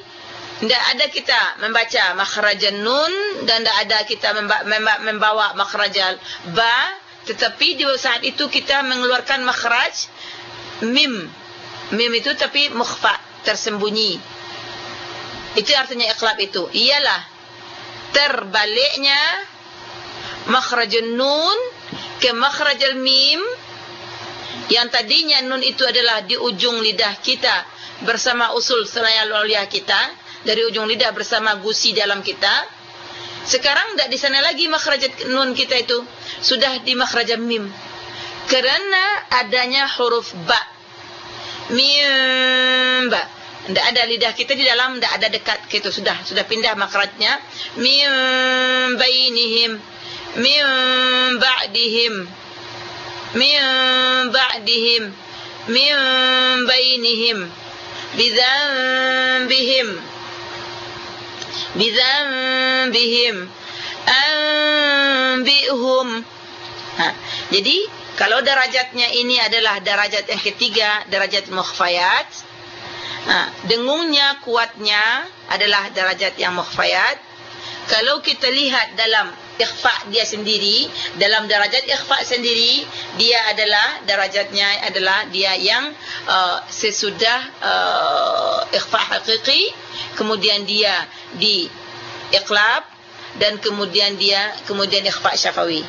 tidak ada kita membaca makhrajan nun dan tidak ada kita membawa makhrajal ba tetapi di saat itu kita mengeluarkan makhraj mim. Mim itu tapi mukhfa, tersembunyi. Itu artinya iqlab itu. Ialah terbaliknya makhrajun nun ke makhrajul mim yang tadinya nun itu adalah di ujung lidah kita bersama usul selaya luliah kita dari ujung lidah bersama gusi dalam kita sekarang tidak di sana lagi makhrajat nun kita itu sudah di makhrajat mim. Karena adanya huruf ba. Mim ba. Tidak ada lidah kita di dalam, tidak ada dekat gitu sudah sudah pindah makhrajnya. Mim bainihim. Mim ba'dihim. Mim ba'dihim. Mim bainihim. Bidzambihim. Bihim bidzambihim anbihum. Ha. Jadi kalau derajatnya ini adalah derajat yang ketiga derajat mukhfayat ha. Dengungnya kuatnya adalah derajat yang mukhfayat kalau kita lihat dalam ikhfa dia sendiri dalam derajat ikhfa sendiri dia adalah derajatnya adalah dia yang uh, sesudah uh, ikhfa hakiki kemudian dia di iqlab dan kemudian dia kemudian ikhfa syafawi.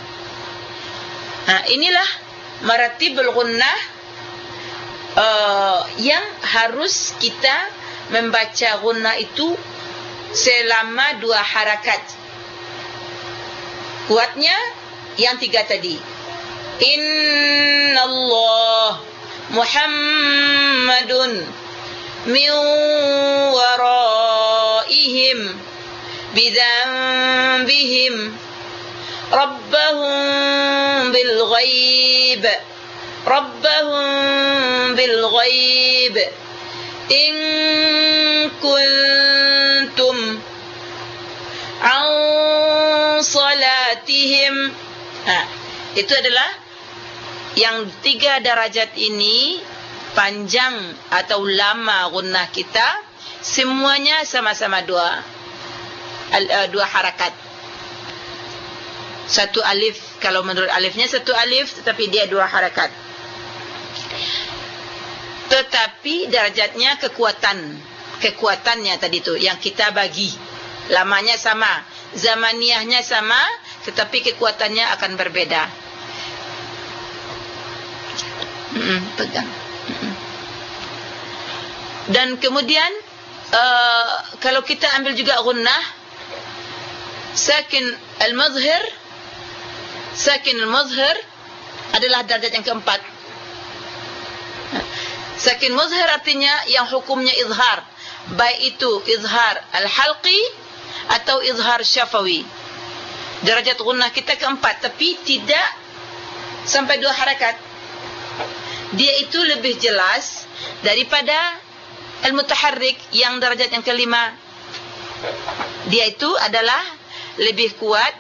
Nah inilah maratibul gunnah uh, yang harus kita membaca gunnah itu selama dua harakat. Kuatnya yang tiga tadi. Innallah muhammadun min waraihim bidzambihim rabbahum bil ghaib rabbahum bil ghaib in kuntum an salatihim ha itu adalah yang tiga darajat ini panjang atau lama gunnah kita. Semuanya sama-sama dua uh, dua harakat. Satu alif kalau menurut alifnya satu alif tetapi dia dua harakat tetapi darajatnya kekuatan. Kekuatannya tadi tu yang kita bagi. Lamanya sama zamaniahnya sama tetapi kekuatannya akan berbeda. Hmm pegang. Dan kemudian uh, kalau kita ambil juga gunnah sakin al-mazhir sakin al-mazhir adalah darjat yang keempat sakin mazhir artinya yang hukumnya izhar. Baik itu izhar al-halqi atau izhar syafawi. Darjat gunnah kita keempat tapi tidak sampai dua harakat. Dia itu lebih jelas daripada al-mutaharrik yang darjat yang kelima. Dia itu adalah lebih kuat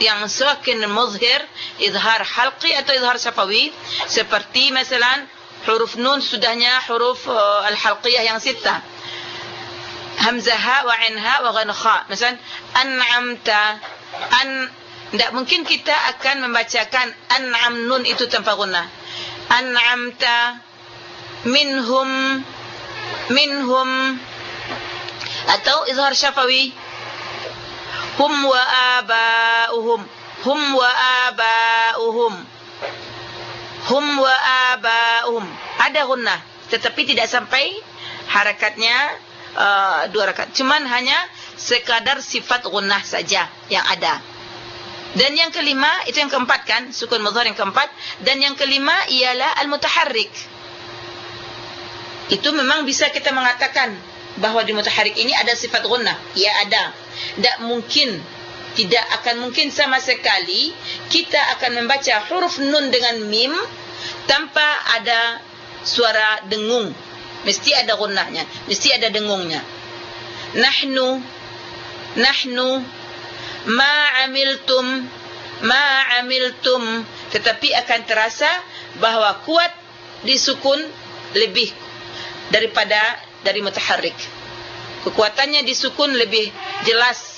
yang sakin muzhir izhar halqi atau izhar syafawi. Seperti misalan huruf nun sudahnya huruf uh, al-halqiyah yang sita hamzah ha wa ain ha wa ghan kha. Misalan an'amta an tidak mungkin kita akan membacakan an'am nun itu tanpa gunnah an'amta minhum minhum atau izhar syafawi hum wa aba'uhum hum wa aba'uhum hum wa aba'uhum ada gunnah tetapi tidak sampai harakatnya uh, dua rakaat cuman hanya sekadar sifat gunnah saja yang ada dan yang kelima itu yang keempat kan sukun mudhari yang keempat dan yang kelima ialah al-mutaharrik. Itu memang bisa kita mengatakan bahawa di mutaharrik ini ada sifat gunnah. Ya ada. Tak mungkin tidak akan mungkin sama sekali kita akan membaca huruf nun dengan mim tanpa ada suara dengung. Mesti ada gunnahnya, mesti ada dengungnya. Nahnu nahnu ma amiltum ma amiltum tetapi akan terasa bahawa kuat disukun lebih daripada dari mutaharrik kekuatannya disukun lebih jelas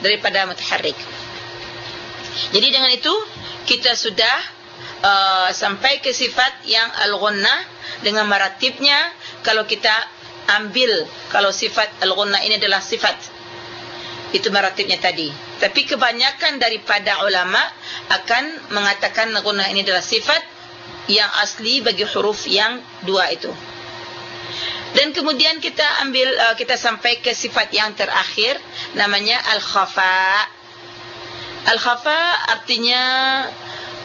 daripada mutaharrik. Jadi dengan itu kita sudah uh, sampai ke sifat yang al-ghunnah dengan maratibnya. Kalau kita ambil kalau sifat al-ghunnah ini adalah sifat itu maratibnya tadi. Tapi kebanyakan daripada ulama akan mengatakan gunnah ini adalah sifat yang asli bagi huruf yang dua itu dan kemudian kita ambil uh, kita sampai ke sifat yang terakhir namanya al-khafa. Al-khafa artinya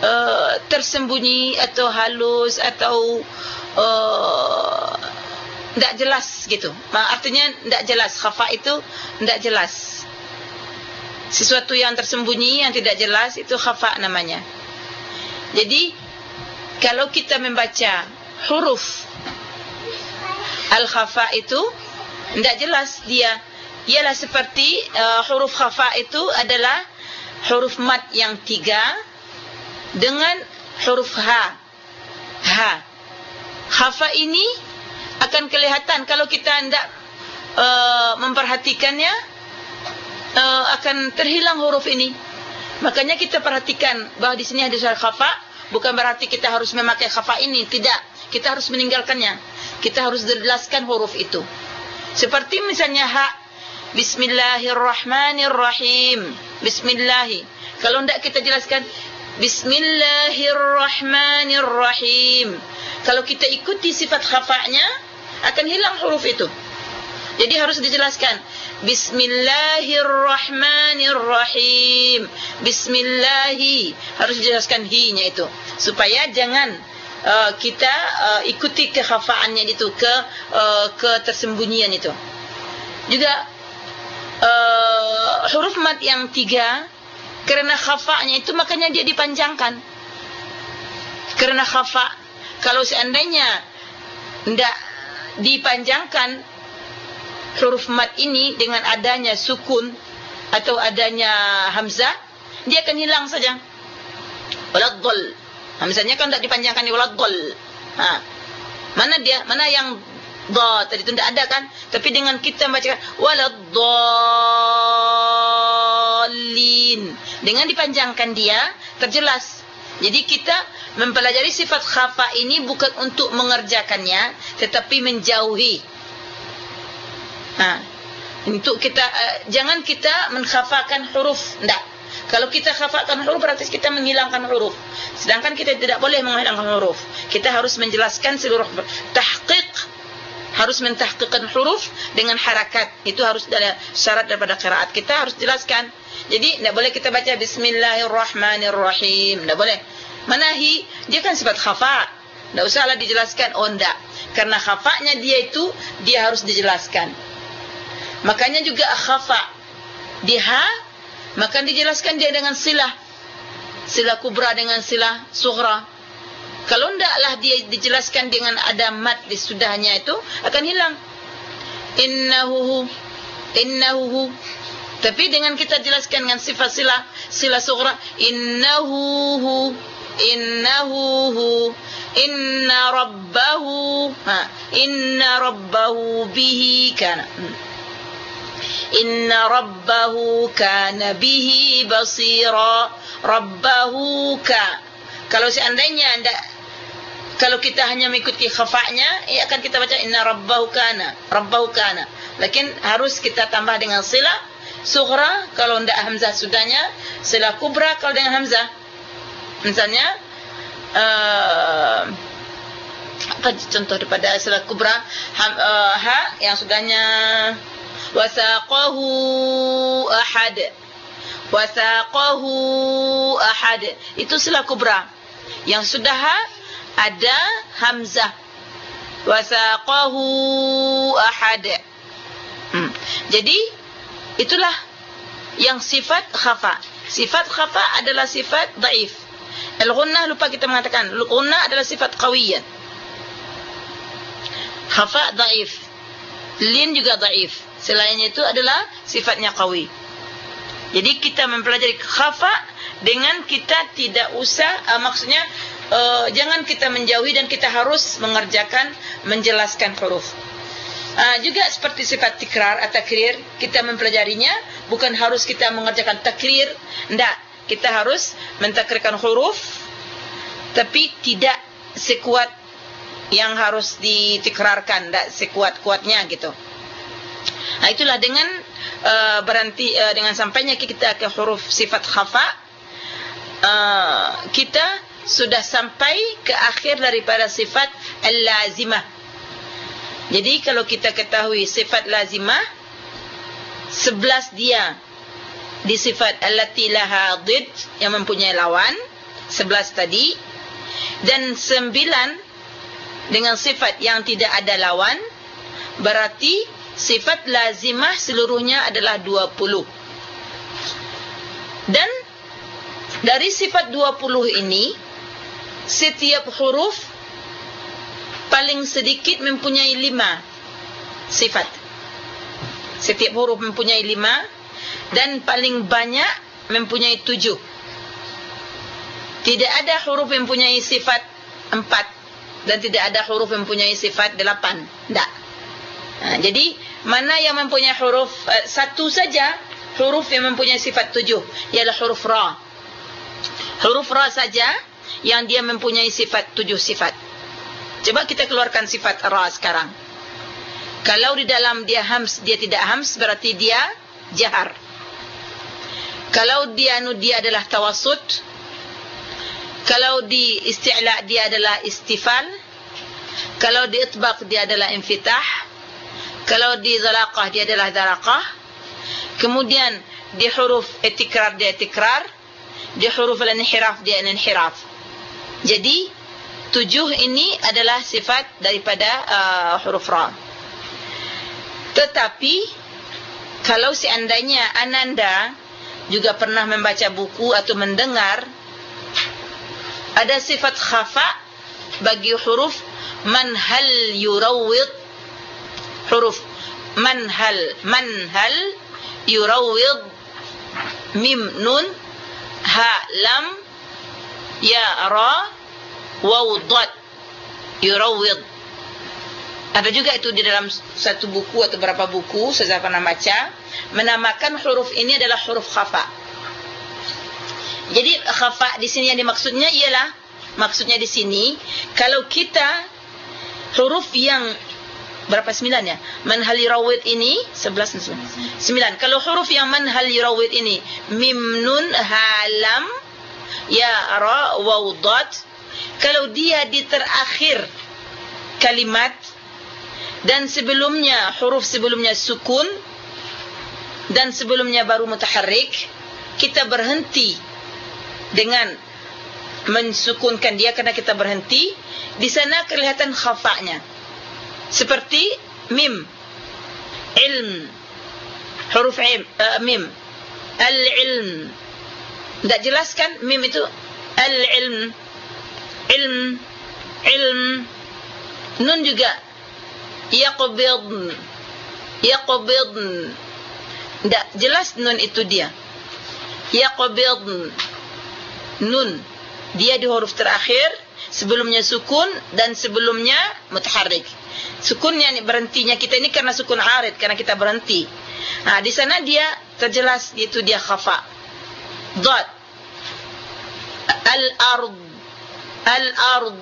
uh, tersembunyi atau halus atau tidak uh, jelas gitu. Artinya tidak jelas. Khafa itu tidak jelas. Sesuatu yang tersembunyi yang tidak jelas itu khafa namanya. Jadi kalau kita membaca huruf al-khafa itu tidak jelas dia ialah seperti uh, huruf khafa itu adalah huruf mat yang tiga dengan huruf ha. Ha. Khafa ini akan kelihatan kalau kita tidak uh, memperhatikannya uh, akan terhilang huruf ini. Makanya kita perhatikan bahawa di sini ada suara khafa, bukan berarti kita harus memakai khafa ini, tidak. Kita harus meninggalkannya. Kita harus jelaskan huruf itu. Seperti misalnya ha Bismillahirrahmanirrahim. Bismillah. Kalau tidak kita jelaskan Bismillahirrahmanirrahim. Kalau kita ikuti sifat khafa'nya akan hilang huruf itu. Jadi harus dijelaskan Bismillahirrahmanirrahim. Bismillahi harus dijelaskan hi-nya itu supaya jangan uh, kita uh, ikuti kekhafaannya itu ke uh, ketersembunyian itu. Juga uh, huruf mat yang tiga kerana khafa'nya itu makanya dia dipanjangkan. Kerana khafa' kalau seandainya tidak dipanjangkan huruf mat ini dengan adanya sukun atau adanya hamzah dia akan hilang saja waladdal hamzahnya kan tidak dipanjangkan di waladdal ha. Mana dia mana yang dha tadi itu tidak ada kan? Tapi dengan kita membaca waladdallin dengan dipanjangkan dia terjelas. Jadi kita mempelajari sifat khafa ini bukan untuk mengerjakannya tetapi menjauhi. Ha. Untuk kita uh, jangan kita mengkhafakan huruf. Tidak kalau kita khafakan huruf berarti kita menghilangkan huruf. Sedangkan kita tidak boleh menghilangkan huruf. Kita harus menjelaskan seluruh tahqiq harus mentahqiqkan huruf dengan harakat. Itu harus adalah syarat daripada qiraat. Kita harus jelaskan. Jadi tidak boleh kita baca bismillahirrahmanirrahim. Tidak boleh. Manahi dia kan sifat khafa tidak usahlah dijelaskan. Oh tidak. Karena khafanya dia itu dia harus dijelaskan. Makanya juga khafa di ha maka dijelaskan dia dengan silah. Silah kubra dengan silah sughra. Kalau ndaklah dia dijelaskan dengan ada mat di sudahnya itu akan hilang. Innahu innahu tapi dengan kita jelaskan dengan sifat silah silah sughra innahu innahu inna rabbahu ha inna rabbahu bihi kana. Hmm inna rabbahu kana bihi basira. Rabbahu ka. Kalau seandainya anda kalau kita hanya mengikuti khafa'nya ia akan kita baca inna rabbahu kana. Rabbahu kana. Lakin harus kita tambah dengan sila. Sughra kalau ndak hamzah sudahnya. Sila kubra kalau dengan hamzah. Misalnya uh, apa contoh daripada sila kubra? Ha, uh, ha yang sudahnya wasaqahu ahad wasaqahu ahad itu sila kubra. Yang sudah ada hamzah. wasaqahu ahad hmm. jadi itulah yang sifat khafa. Sifat khafa adalah sifat dhaif. Al-ghunnah lupa kita mengatakan. Al-ghunnah adalah sifat qawiyyan khafa dhaif. Lin juga dhaif Selainnya itu adalah sifatnya qawi. Jadi kita mempelajari khafa dengan kita tidak usah uh, maksudnya uh, jangan kita menjauhi dan kita harus mengerjakan menjelaskan huruf. Uh, juga seperti sifat tikrar atau takrir kita mempelajarinya bukan harus kita mengerjakan takrir enggak kita harus mentakrirkan huruf tapi tidak sekuat yang harus ditikrarkan enggak sekuat-kuatnya gitu Nah itulah dengan uh, berhenti uh, dengan sampainya kita ke huruf sifat khafa uh, kita sudah sampai ke akhir daripada sifat al-lazimah. Jadi kalau kita ketahui sifat lazimah 11 dia di sifat allati laha did yang mempunyai lawan 11 tadi dan 9 dengan sifat yang tidak ada lawan berarti sifat lazimah seluruhnya adalah 20 dan dari sifat 20 ini setiap huruf paling sedikit mempunyai 5 sifat. Setiap huruf mempunyai 5 dan paling banyak mempunyai 7 tidak ada huruf yang mempunyai sifat 4 dan tidak ada huruf yang mempunyai sifat 8 tidak. Ha, jadi mana yang mempunyai huruf uh, satu saja huruf yang mempunyai sifat tujuh ialah huruf ra. Huruf ra saja yang dia mempunyai sifat tujuh sifat. Coba kita keluarkan sifat ra sekarang. Kalau di dalam dia hams dia tidak hams berarti dia jahar. Kalau dia anu dia adalah tawassut. Kalau di isti'la dia adalah istifal. Kalau di itbaq dia adalah infitah. Kalau di zalaqah dia adalah zalaqah. Kemudian di huruf itikrar dia itikrar. Di huruf al-inhiraf dia al-inhiraf. Jadi tujuh ini adalah sifat daripada uh, huruf ra. Tetapi kalau seandainya Ananda juga pernah membaca buku atau mendengar ada sifat khafa bagi huruf man hal yurawwid huruf manhal manhal yurawid mim nun ha lam ya ra waw dad yurawid ada juga itu di dalam satu buku atau beberapa buku saya pernah baca menamakan huruf ini adalah huruf khafa. Jadi khafa di sini yang dimaksudnya ialah maksudnya di sini kalau kita huruf yang berapa? Sembilan ya? Manhal yurawid ini sebelas sembilan. Kalau huruf yang manhal yurawid ini mim nun ha lam ya ra waw dad kalau dia di terakhir kalimat dan sebelumnya huruf sebelumnya sukun dan sebelumnya baru mutaharrik kita berhenti dengan mensukunkan dia karena kita berhenti di sana kelihatan khafa'nya seperti mim. Ilm. Huruf im, uh, mim. Al-ilm. Tidak jelaskan mim itu al-ilm. Ilm. Ilm. Nun juga. Yaqbid yaqbid tidak jelas nun itu dia. Yaqbid nun. Dia di huruf terakhir sebelumnya sukun dan sebelumnya mutaharrik. Sukunnya ini berhentinya kita ini karena sukun arid karena kita berhenti. Nah di sana dia terjelas itu dia khafa. Dad. Al ard al ard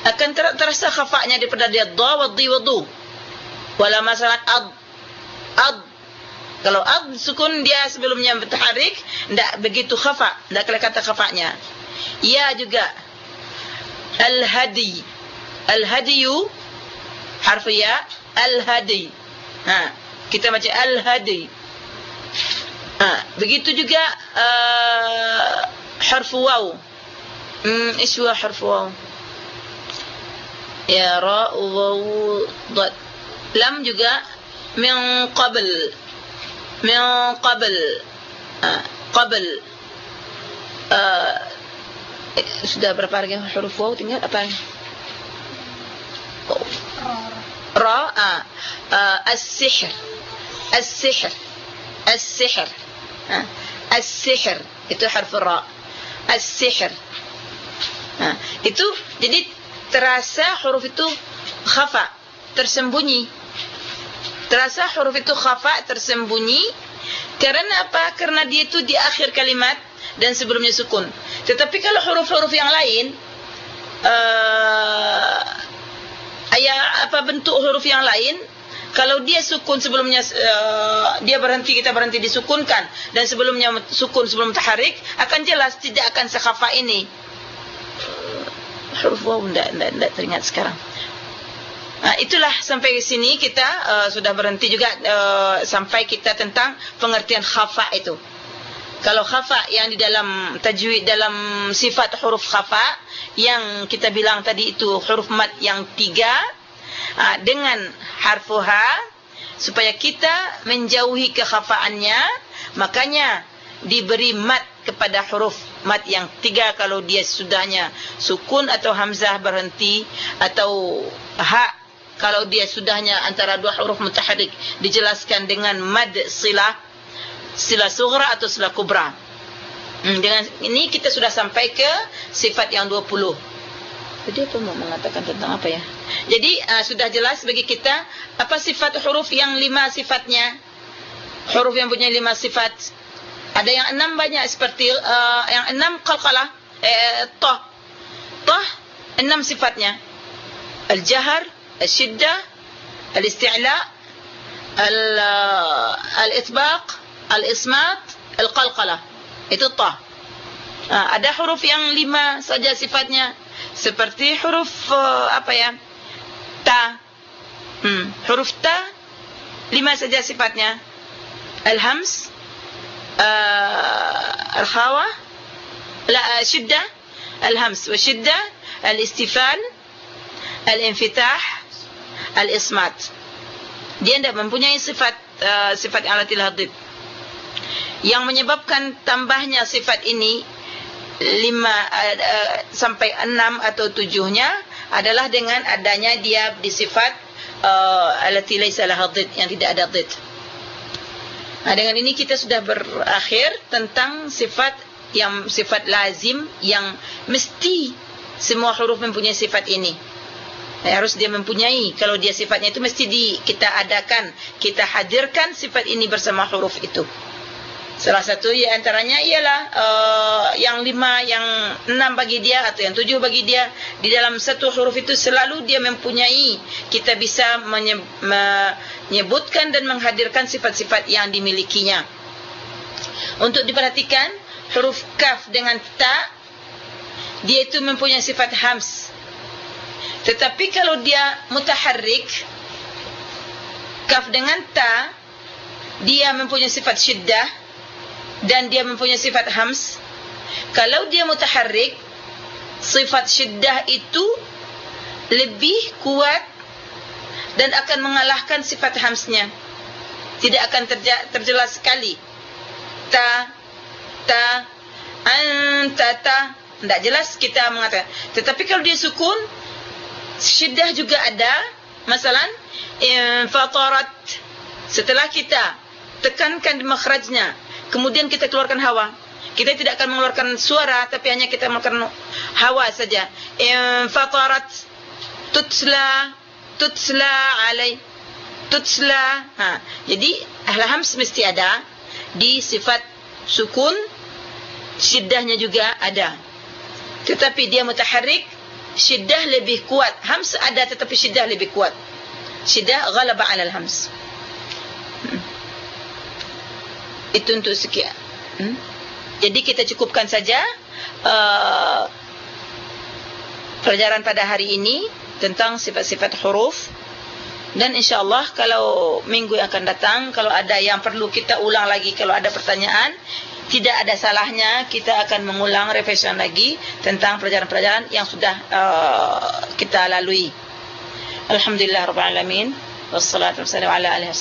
akan ter terasa khafanya daripada dia dha wa dhi wa du. Wala masalah ad. Ad. Kalau ad sukun dia sebelumnya bertaharik tidak begitu khafa kala kata khafanya. Ya juga al hadiyu harf ya al-hadi. Ha, kita baca al-hadi. Ha, begitu juga uh, harf waw. Hmm, هو حرف واو ya ra waw dad lam juga min qabl min qabl ha, qabl uh, Eh, sudah berapa lagi huruf waw tinggal apa? Ra a ah. ah, as-sihr. As-sihr. As-sihr. Ha. As-sihr itu huruf ra. As-sihr. Ha. Itu jadi terasa huruf itu khafa, tersembunyi. Terasa huruf itu khafa tersembunyi karena apa? Karena dia itu di akhir kalimat dan sebelumnya sukun. Tetapi kalau huruf-huruf yang lain uh, ayat apa bentuk huruf yang lain kalau dia sukun sebelumnya uh, dia berhenti kita berhenti disukunkan dan sebelumnya sukun sebelum taharik akan jelas tidak akan sekhafa ini. Huruf waw tidak tidak teringat sekarang. Nah, itulah sampai di sini kita uh, sudah berhenti juga uh, sampai kita tentang pengertian khafa itu. Kalau khafa yang di dalam tajwid dalam sifat huruf khafa yang kita bilang tadi itu huruf mat yang tiga ha, dengan harfu ha supaya kita menjauhi kekhafaannya makanya diberi mat kepada huruf mat yang tiga kalau dia sudahnya sukun atau hamzah berhenti atau ha kalau dia sudahnya antara dua huruf mutaharrik dijelaskan dengan mad silah silah sughra atau silah kubra Hmm, dengan ini kita sudah sampai ke sifat yang 20. Jadi apa mau mengatakan tentang apa ya? Jadi uh, sudah jelas bagi kita apa sifat huruf yang lima sifatnya? Huruf yang punya lima sifat. Ada yang enam banyak seperti uh, yang enam qalqalah eh ta. Ta enam sifatnya. Al-jahr, al-shiddah, al-isti'la, al-ithbaq, al-ismat, al-qalqalah itu ta. Ha, ada huruf yang lima saja sifatnya seperti huruf uh, apa ya? Ta. Hmm, huruf ta lima saja sifatnya. Al-hams, uh, al-khawa, la uh, shiddah, al-hams wa shiddah, al-istifal, al-infitah, al-ismat. Dia tidak mempunyai sifat uh, sifat alatil hadid yang menyebabkan tambahnya sifat ini lima uh, sampai enam atau tujuhnya adalah dengan adanya dia disifat uh, alati laisa laha dhid yang tidak ada dhid. Nah, dengan ini kita sudah berakhir tentang sifat yang sifat lazim yang mesti semua huruf mempunyai sifat ini. Nah, harus dia mempunyai kalau dia sifatnya itu mesti di kita adakan, kita hadirkan sifat ini bersama huruf itu. Salah satu ya antaranya ialah uh, yang lima, yang enam bagi dia atau yang tujuh bagi dia di dalam satu huruf itu selalu dia mempunyai kita bisa menyebutkan dan menghadirkan sifat-sifat yang dimilikinya. Untuk diperhatikan huruf kaf dengan ta dia itu mempunyai sifat hams. Tetapi kalau dia mutaharrik kaf dengan ta dia mempunyai sifat syiddah dan dia mempunyai sifat hams. Kalau dia mutaharrik sifat syiddah itu lebih kuat dan akan mengalahkan sifat hamsnya. Tidak akan terjelas sekali. Ta ta anta ta. Tidak jelas kita mengatakan. Tetapi kalau dia sukun syiddah juga ada. Masalah infatarat setelah kita tekankan makhrajnya kemudian kita keluarkan hawa. Kita tidak akan mengeluarkan suara tapi hanya kita mengeluarkan hawa saja. Fatarat tutsla tutsla alai tutsla. Ha. Jadi ahlaham mesti ada di sifat sukun syiddahnya juga ada. Tetapi dia mutaharrik syiddah lebih kuat. Hams ada tetapi syiddah lebih kuat. Syiddah ghalaba ala al-hams itu untuk sekian. Hmm? jadi kita cukupkan saja uh, pelajaran pada hari ini tentang sifat-sifat huruf. Dan insyaallah kalau minggu yang akan datang kalau ada yang perlu kita ulang lagi kalau ada pertanyaan tidak ada salahnya kita akan mengulang revision lagi tentang pelajaran-pelajaran yang sudah uh, kita lalui. Alhamdulillah rabbil alamin. Wassalatu wassalamu ala alihi